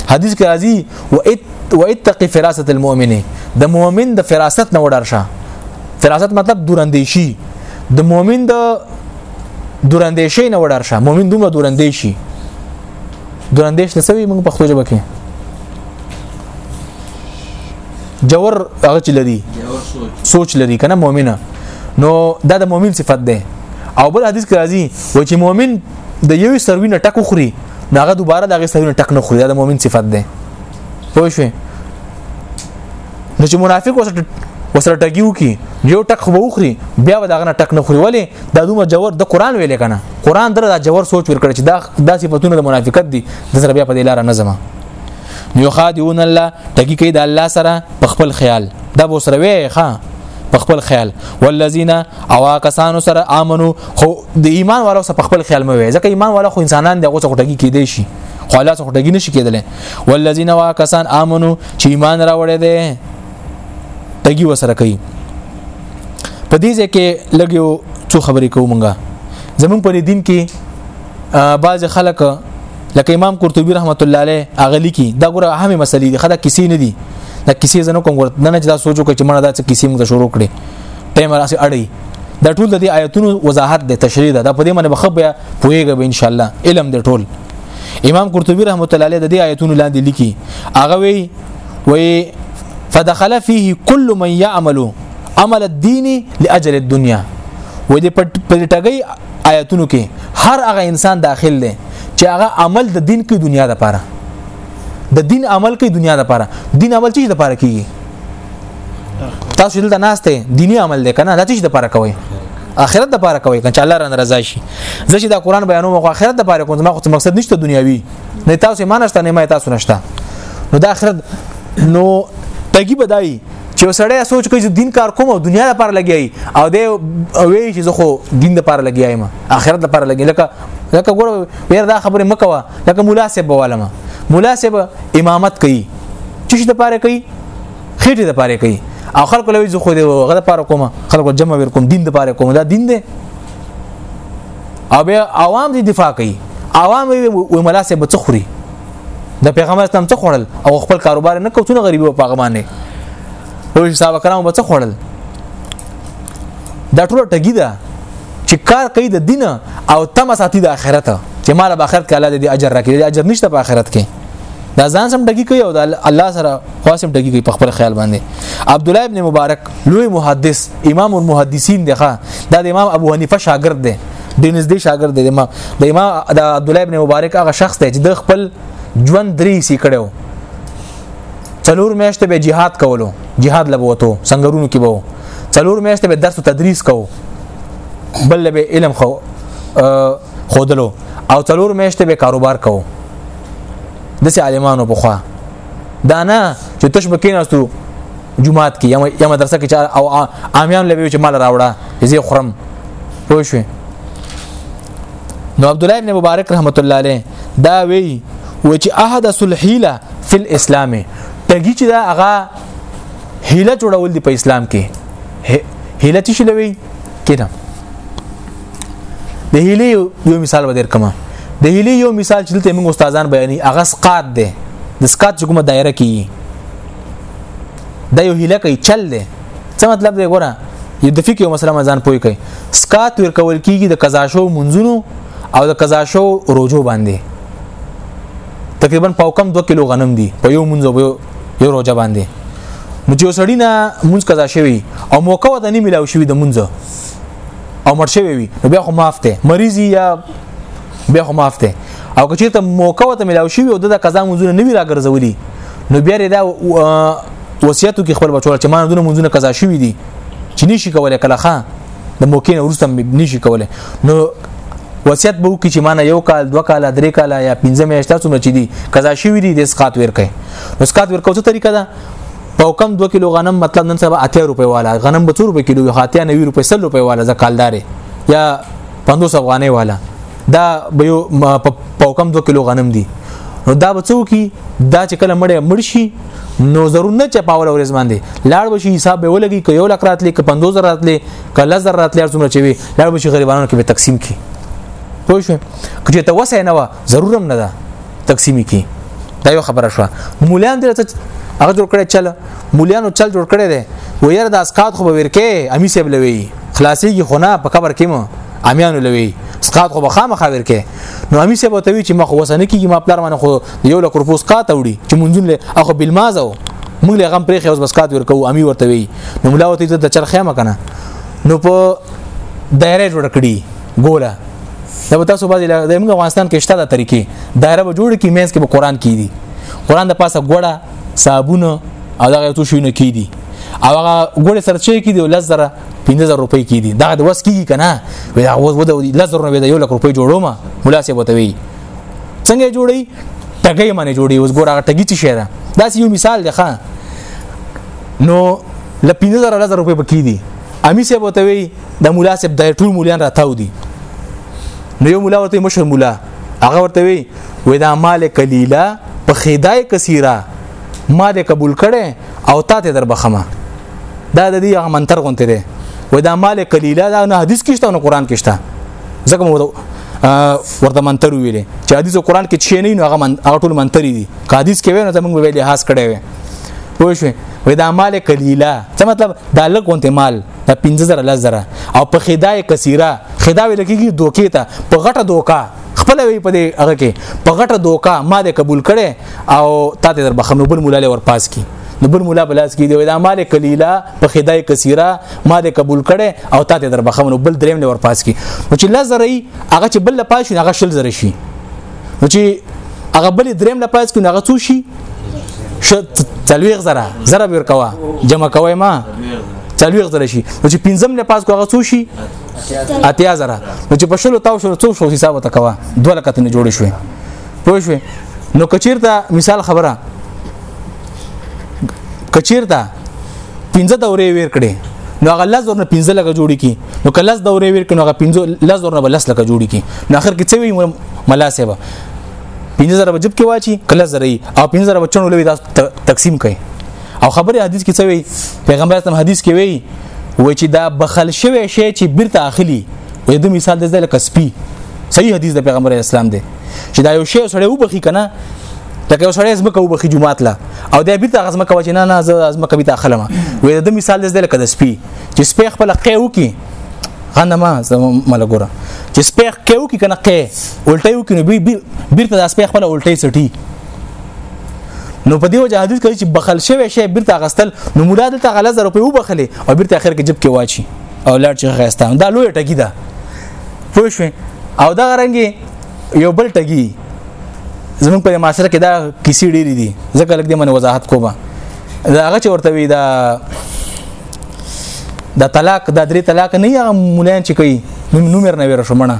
حدیث کې راځي و اتقي فراست المؤمن د مؤمن د فراست نه وډار شه فراست مطلب دوراندیشي د مؤمن د دوراندیشي نه وډار شه مؤمن دومره دوراندیشي دوراندیش څه وي موږ په خپل ژبه کې جوور هغه چې لري سوچ لري کنه مؤمنه نو دا د مؤمن صفت ده او بل حدیث کې راځي و چې مؤمن د یو سروي نه ټکو خوري ناغه دوباره دغه سروي نه ټک نه خوري دا مؤمن صفت ده پوه شئ نو چې منافق وسره وسره ټګیو کی یو ټک خو وخوري بیا دغه نه ټک نه خوري ولی دا دومره جوور د قران ویل کنه قران در دا جوور سوچ ورکړ چې دا د صفاتونو د منافقت دي د سره بیا په دې لار نه زما یو خادعون الله ټګی کوي د الله سره په خپل خیال دا بو سره وی ښا په خپل خیال والذین اوا کسانو سره امنو خو د ایمان والو سره په خپل خیال مې وي ځکه ایمان والا خو انسانان دغه څه ټګي کېدې شي خو الله څه ټګي نشي کېدل والذین واکسان امنو چې ایمان راوړې دي ټګي وسره کوي په دې ځکه لګیو څو خبرې کومګه زمون په دین کې بعض خلک لکه امام قرطبي رحمت الله علیه اغلی کی دا ګره اهمه مسلې دي خدا کسی نه دي دا کسی زنه کوم ورته نه چې دا سوچو کې چې مړه دا څه کسی موږ شروع کړي ټیم راسي اړي دا ټول د دې آیتونو وضاحت د تشریح ده دا په دې باندې بخبه پوهیږي به ان شاء الله علم د ټول امام قرطبي رحمت الله علیه د دې آیتونو لاندې لیکي هغه وی وی فدخل فيه كل من يعمل عمل الدين لاجل الدنيا و دې په ټګي آیتونو کې هر هغه انسان داخل دی چې هغه عمل د دین کې دنیا د پاره د دین عمل کې دنیا د پاره دین عمل چې د پاره کیږي تاسو دلته ناشته دینی عمل دی کنه دا چې د پاره کوي اخرت د پاره کوي کنه الله رن رضا شي زه چې دا قران بیانوم خو اخرت د پاره کوم ما خو مقصد نشته دنیوي نه تاسو ایمان نشته نه ما تاسو نشته نو د اخرت نو تګي بدای چې وسړی سوچ کوي چې دین کار کوم او دنیا لپاره لګیای او دی وی چې زه خو دین لپاره لګیای ما اخرت لپاره لګی لکه لکه ګور ویر دا خبره مکوه لکه مولا سیب بوالما مولا سیب امامت کوي چې د پاره کوي خېټه د پاره کوي او خلکو لوي زه خو دې هغه د پاره کوم خلکو جمع ور کوم دین د پاره کوم دا دین دی او بیا عوام دې دفاع کوي عوام وي ملا سه بچخوري د پیغمبر تم څه خړل او خپل کاروبار نه کوڅونه غریبي په هغه باندې او صاحب کرام به څه خړل دا ټول ټګي ده چې کار کوي د دین او تم ساتي د آخرت چې مال به آخرت کې الله دې اجر راکړي اجر نشته په آخرت کې دا ځان سم ټکی کوي او د الله سره خاصم ټکی کوي په خپل خیال باندې عبد الله ابن مبارک لوی محدث امام المحدثین دی ښا دا د امام ابو حنیفه شاګرد دی د نږدې شاګرد دی امام د امام د عبد الله ابن مبارک هغه شخص دی چې د خپل ژوند درې سې کړو څلور میاشتې به jihad کولو jihad لبوتو سنگرونو کې وو څلور میاشتې به درس او تدریس کوو بل به علم خو خودلو او څلور میاشتې به کاروبار کوو د سي عالمانو په خوا دا نه چې تش بکیناستو جمعات کې یا مدرسه کې او عامیان لوي چې مال راوړه زی خرم پوه شو نو عبد الله ابن مبارک رحمت الله علیه دا وی و چې احد صلحیله فی الاسلام ټګی چې دا هغه هیله جوړول دی په اسلام کې هیله چې شلوي کینه د هیلې یو مثال ودر کما د هیلې یو مثال چې دلته موږ استادان بیانې هغه سقات دی د سقات چې کومه دایره کې دا یو هیله کوي چل دی څه مطلب دی ګوره یو د فکر مسله مزان پوي کوي سقات ور کول کیږي د قضا شو منځونو او د قضا شو روجو باندې تقریبا په کم 2 کیلو غنم دی په یو منځو یو یو روجه باندې نو چې وسړی نه مونږ قضا شوی او موقع ته نه ملاو شوی د مونږ او مړ شوی وي نو بیا خو معاف ته مریضي یا بیا خو معاف ته او که چیرته موقع ته ملاو شي او د قضا منځونه نه وی راګرځولي نو بیا دا وصیتو کې خپل بچو چې ما دونه منځونه قضا شوی دي چې نشي کولای کله خان د موقع نه ورسته نشي کولای نو وصیت به وکړي چې مانه یو کال دوه کال درې کال یا پنځه میاشتې څومره چې دي قضا شوی دي د اسقات ورکه نو اسقات ورکو څه طریقه ده په کم 2 کیلو غنم مطلب نن سبا 80 روپۍ والا غنم به 2 روپۍ کیلو وي خاطیا 90 روپۍ 100 روپۍ والا زکالدار یا 500 افغانۍ والا دا به یو په کم 2 کیلو غنم دي نو دا به څو کی دا چې کله مړ مړ شي نو ضرور نه چې پاول ورځ باندې لاړ بشي حساب به ولګي که یو لک راتلې که 50 زره راتلې که لز زره راتلې څومره چې وي لاړ بشي غریبانو کې به تقسیم کی پوه شو که ته وسه نه و ضرور هم نه ده تقسیمی کی دا یو خبره شو مولیان دلته هغه جوړ کړی چل مولیانو چل جوړ کړی دی و یره د اسقات خو به ورکه امی سیب لوي خلاصيږي خو نه په قبر کې مو امیانو لوي اسقات خو به خامخا ورکه نو امی سیب ته وی چې مخ وسنه کیږي ما پلار باندې خو یو لک روپوس قات وړي چې مونږ له اخو بالمازو موږ له غم پرې خو بس قات ورکو امی ورته وی نو ملاوت ته د چرخه مکنه نو په دایره جوړ کړی ګوله دا به تاسو باندې د موږ افغانستان کې شته د طریقې دایره به جوړ کی مینس کې به قران کې دي قران د پاسه ګوړه صابون او دغه تو شونه کې دي او هغه ګوړه سره چې کې دي لزره 15000 روپۍ کې دي دا د وس کیږي کنه وي دا و د لزر نه وي د 1 لک روپۍ جوړو ما ملاسه بوته وي څنګه جوړي ټګي باندې جوړي اوس ګوره هغه ټګي څه شي دا دا یو مثال دی ښا نو ل 15000 روپۍ پکې دي امی سه بوته وي د مولا صاحب د ټول مولیان راتاو دي نو یو مولا ورته مشر مولا هغه ورته وی وې دا مال کلیلا په خدای کثیره ما دې قبول کړي او تا ته در بخمه دا د دې هغه منتر غونته ده و دا مال کلیلا دا نه حدیث کې شته نه قران کې شته ځکه مو ورته منتر ویلې چې حدیث او قران کې چې نه نو هغه من هغه ټول منتري دي حدیث کې ویني ته موږ ویلې حاصل کړي پوه شو وې دا مال قلیلا څه مطلب دا لکونته مال دا 15000 لزره او په خدای کثیره خدای ویل کېږي دوکې ته په غټه دوکا خپل وی په دې هغه کې په غټه دوکا ما دې قبول کړي او تا دې در بخنو بل مولا لور پاس کی نو بل مولا بلاس کې دی دا مال قلیلا په خدای کثیره ما دې قبول کړي او تا دې در بخنو بل دریم لور پاس کی نو چې لزره هغه چې بل پاش هغه شل زره شي نو چې هغه بل دریم لپاس کې هغه څو شي شو تلويغ زره زره ور کوا جمع کوي ما تلويغ زره شي نو چې پنځم نه پاس کوغه څو شي اتیا زره نو چې په شلو تاو شلو څو شو حساب ته کوا دوه لکه نه جوړ شوي پوه شوي نو کچیرته مثال خبره کچیرته پنځه دورې ویر کړي نو هغه لز ورنه 15 لګه جوړی کی نو کله دورې ور کنه هغه 15 لز ورنه بلس لګه جوړی کی نو اخر کې څه وی ملا صاحب پنځه زره بجب کې واچي کله زري او پنځه زره بچنو لوي تاسو تقسیم کړي او خبره حدیث کې څه وی پیغمبر اسلام حدیث کې وی و چې دا بخل شوی شی چې بیرته اخلي و دې مثال د ځل کسبي صحیح حدیث د پیغمبر اسلام دی چې دا یو شی سره وبخي کنه لکه یو سړی زمکه وبخي جمعات لا او دا بیرته غزمه کوي نه نه زمکه بیرته اخلم و دې مثال د ځل کده سپي چې سپي خپل قیو کې غنما ملګرو چې سپیخ کېو کې کنه کې الټیو کې نو بیرته د سپیخ خپل الټی سټي نو په دې وجه حدیث کوي چې بخل شوی شی بیرته غستل نو مولا دلته غلا زر روپې وبخلې او بیرته اخر کې جب کې واچي او لاړ چې غیستان دا لوی ټکی ده پوه شو او دا رنګي یو بل ټکی زمون په معاشره کې دا کیسې ډېرې دي ځکه لکه دې من وضاحت کوم دا هغه چې ورته وی دا دا طلاق دا درې طلاق نه یا مولان چې کوي نومر نه وره شمنه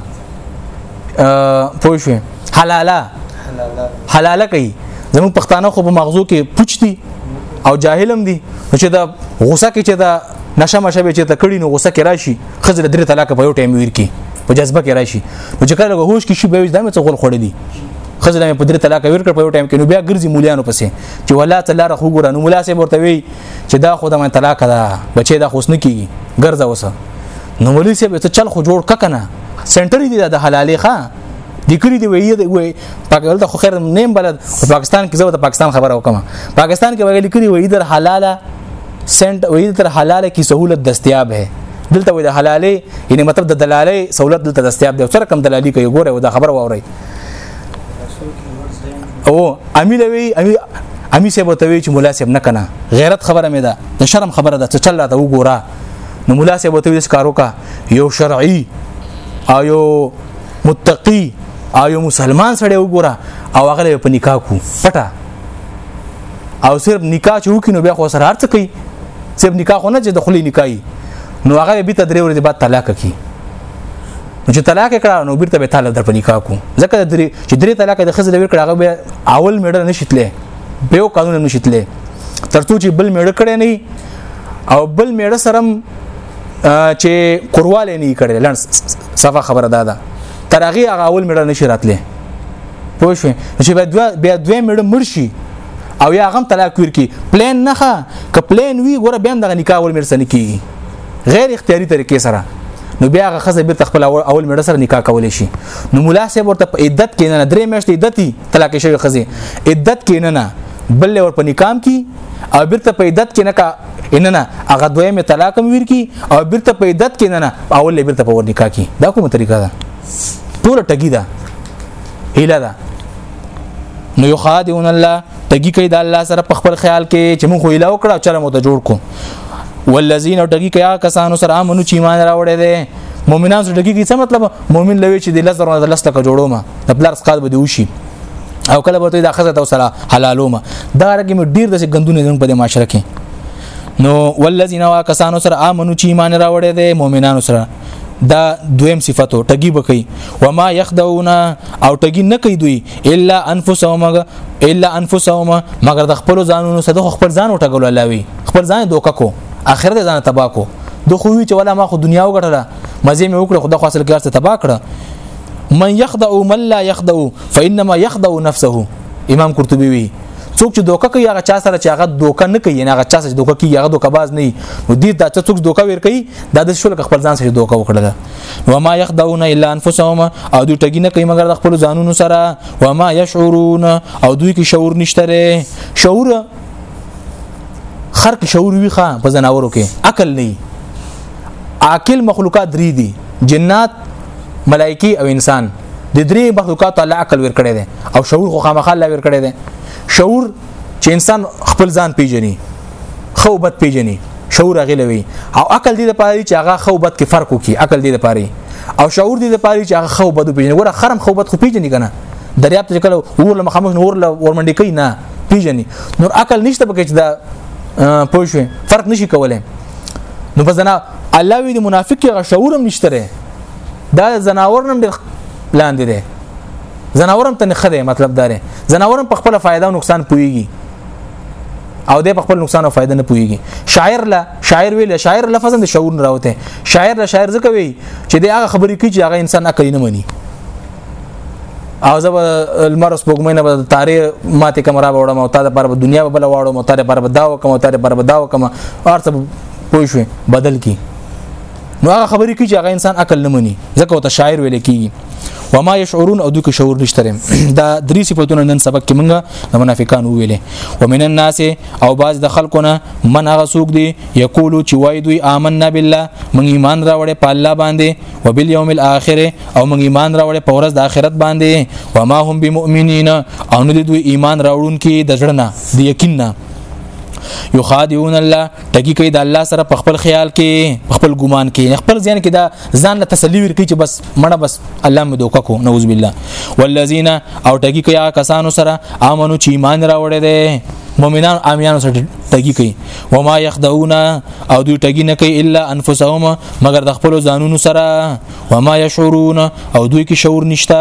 پوه شو حلاله حلاله کوي زموږ پښتانه خو په مغزو کې پوښتي او جاهلم دي چې دا غوسه کې چې دا نشه مشه به چې ته کړی نو غوسه کې راشي خزر درې طلاق په یو ټایم ویر کې په جذبه کې راشي نو چې کله هوش کې شي به وځ دمه څه غول خړې دي خزر مې په درې طلاق ویر کړ په یو ټایم کې نو بیا ګرځي مولیانو پسې چې ولا تعالی رخو ګورانو ملا سه ورته وی چې دا خو د من طلاق ده بچي دا خوسنه کیږي ګرځه وسه نو ولي سه به چل خو جوړ ککنه سنټر دی د حلالې ښا د کړي دی وی دی وی پاکستان ته خو خیر نیم بلد په پاکستان کې زه د پاکستان خبره وکم پاکستان کې ویل کړي وی در حلاله سنټ وی در حلاله کی سہولت دستیاب ہے دلته وی د حلالې یعنی مطلب د دلالې سہولت دلته دستیاب دی سره کم دلالي کوي ګوره دا خبر واوري او امی لوي امی امی سه به توی چې مولا صاحب نه کنه غیرت خبره مې ده د شرم خبره ده چې چل راته وګوره نو مولا صاحب ته ویس کارو کا یو شرعي او یو متقی او یو مسلمان سره وګوره او هغه په نکاح کو پټه او صرف نکاح چې وکینو بیا خو سره هرڅ کوي صرف نکاح خو نه چې د خلی نکاحي نو هغه به ته درې ورځې بعد طلاق کوي نو چې طلاق کړه نو بیرته به طلاق در په نکاح کو ځکه درې چې درې طلاق د خزل ویر کړه هغه به اول میډل نشیتلې به یو قانون نشیتلې ترڅو چې بل میډ کړي نه او بل میډ سره چې کورواله نه کړي لړ صفه خبره دادا تر هغه هغه اول میډل نشی راتلې پوه شو چې بیا دوه بیا دوه میډل مرشي او یا غم طلاق ورکی پلان نه ښه ک پلان وی ګوره بیا دغه نکاح ول مرسنه کیږي غیر اختیاري طریقې سره نو بیا هغه خزه بیرته خپل اول میړه سره نکاح کولای شي نو مولا صاحب ورته په عدت کې نه درې میاشتې عدتي طلاق شوی خزه عدت کې نه نه بل ور په نکام کې او بیرته په عدت کې نه کا ان نه هغه دویم طلاق هم ور کی او بیرته په عدت کې نه نه اول بیرته په ور نکاح کې دا کومه طریقه ده ټول ټګي ده هیله ده نو یخادعون الله ټګي کوي د الله سره په خپل خیال کې چې موږ خو اله وکړه چل مو ته جوړ کو والذین ټګي کوي کسانو سره امنو چې ایمان راوړي دي مؤمنان سره ټګي کوي څه مطلب مؤمن لوي چې د لزر نه لسته کا جوړو ما د بلار سقال به دی وشي او کله به ته د خزه تو سره حلالو ما دا رقم ډیر د ګندونه زموږ په معاشره کې نو والذین واکسانو سره امنو چې ایمان راوړي دي مؤمنانو سره دا دویم صفاتو ټګي بکې و ما يخدعون او ټګي نه کوي دوی الا انفسهم الا انفسهم مگر د خپل ځانونو سره خپل ځان وټګول الله وي خپل ځان دوک کو اخر د ځان تبا کو د خو وی چې ولا ما خو دنیا وګټله مزه مې وکړه خو د خاصل کار څخه تبا کړه من يخدع من لا يخدع فانما يخدع نفسه امام قرطبي وی څوک چې دوکه کوي هغه چا سره چې هغه دوکه نه کوي نه هغه چا سره دوکه کوي هغه دوکه باز نه نو دې دا چې څوک دوکه ور کوي دا د شول خپل ځان سره دوکه وکړل و ما يخدعون الا انفسهم او دوی ټګي نه کوي مګر د خپل ځانونو سره و ما يشعرون او دوی کې شعور نشته شعور خرق شعور وی خان په زناورو کې عقل نه عاقل مخلوقات درې دي جنات ملائکی او انسان د درې مخلوقات الله عقل ور کړی دی او شعور خو خامخا الله ور کړی دی شعور چې انسان خپل ځان پیژني خو بد پیژني شعور غلوي او عقل دې لپاره چې هغه خو بد کې فرق وکي عقل دې لپاره او شعور دې لپاره چې هغه خو بد پیژني ګوره خرم خو بد خو پیژني کنه دریاب ته کله ور له مخامخ نور له ورمنډي کوي نه پیژني نور عقل نشته پکې چې دا پوه شو فرق نشي کولای نو په ځنا الله وی د منافق هغه شعور هم نشته دا زناور نم ډېر لاندې دی زناورم ته نه دی مطلب داره زناورم په خپل فائدہ او نقصان پويږي او د په خپل نقصان او فائدہ نه پويږي شاعر لا شاعر ویل شاعر لفظ د شعور نه راوته شاعر لا شاعر ځکه وی چې د هغه خبرې کوي چې هغه انسان عقل نه مني او زه به المر سپوږمۍ نه به تارې ماته کمره وړم او تا د پر دنیا په بل واړم او تا د پر بداو کوم او تا د پر بداو کوم ارته پوه شو بدل کی نو هغه خبرې کوي چې هغه انسان عقل نه مني ځکه ته شاعر ویل کیږي وما يشعرون او دوی کې شعور نشته دا درې صفاتونه نن سبق کې مونږه د منافقان ویلې ومن الناس او باز د خلقونه من هغه سوق دي یقولو چې وای دوی آمنا بالله مونږ ایمان راوړې په الله باندې وبالیوم الاخر او مونږ ایمان راوړې په ورځ د آخرت باندې وما هم بمؤمنین او نه دوی ایمان راوړون کې د ځړنه د یقین نه یخادعون الله ټکی کوي د الله سره په خپل خیال کې خپل ګمان کې خپل ځان کې دا ځان له تسلی ورکړي چې بس مړه بس الله مې دوکا کو نعوذ بالله والذین او ټکی کوي کسانو سره امنو چې ایمان راوړي دي مؤمنان امیانو سره ټکی کوي و ما یخدعون او دوی ټکی نه کوي الا انفسهم مگر د خپل ځانونو سره و ما یشعرون او دوی کې شعور نشته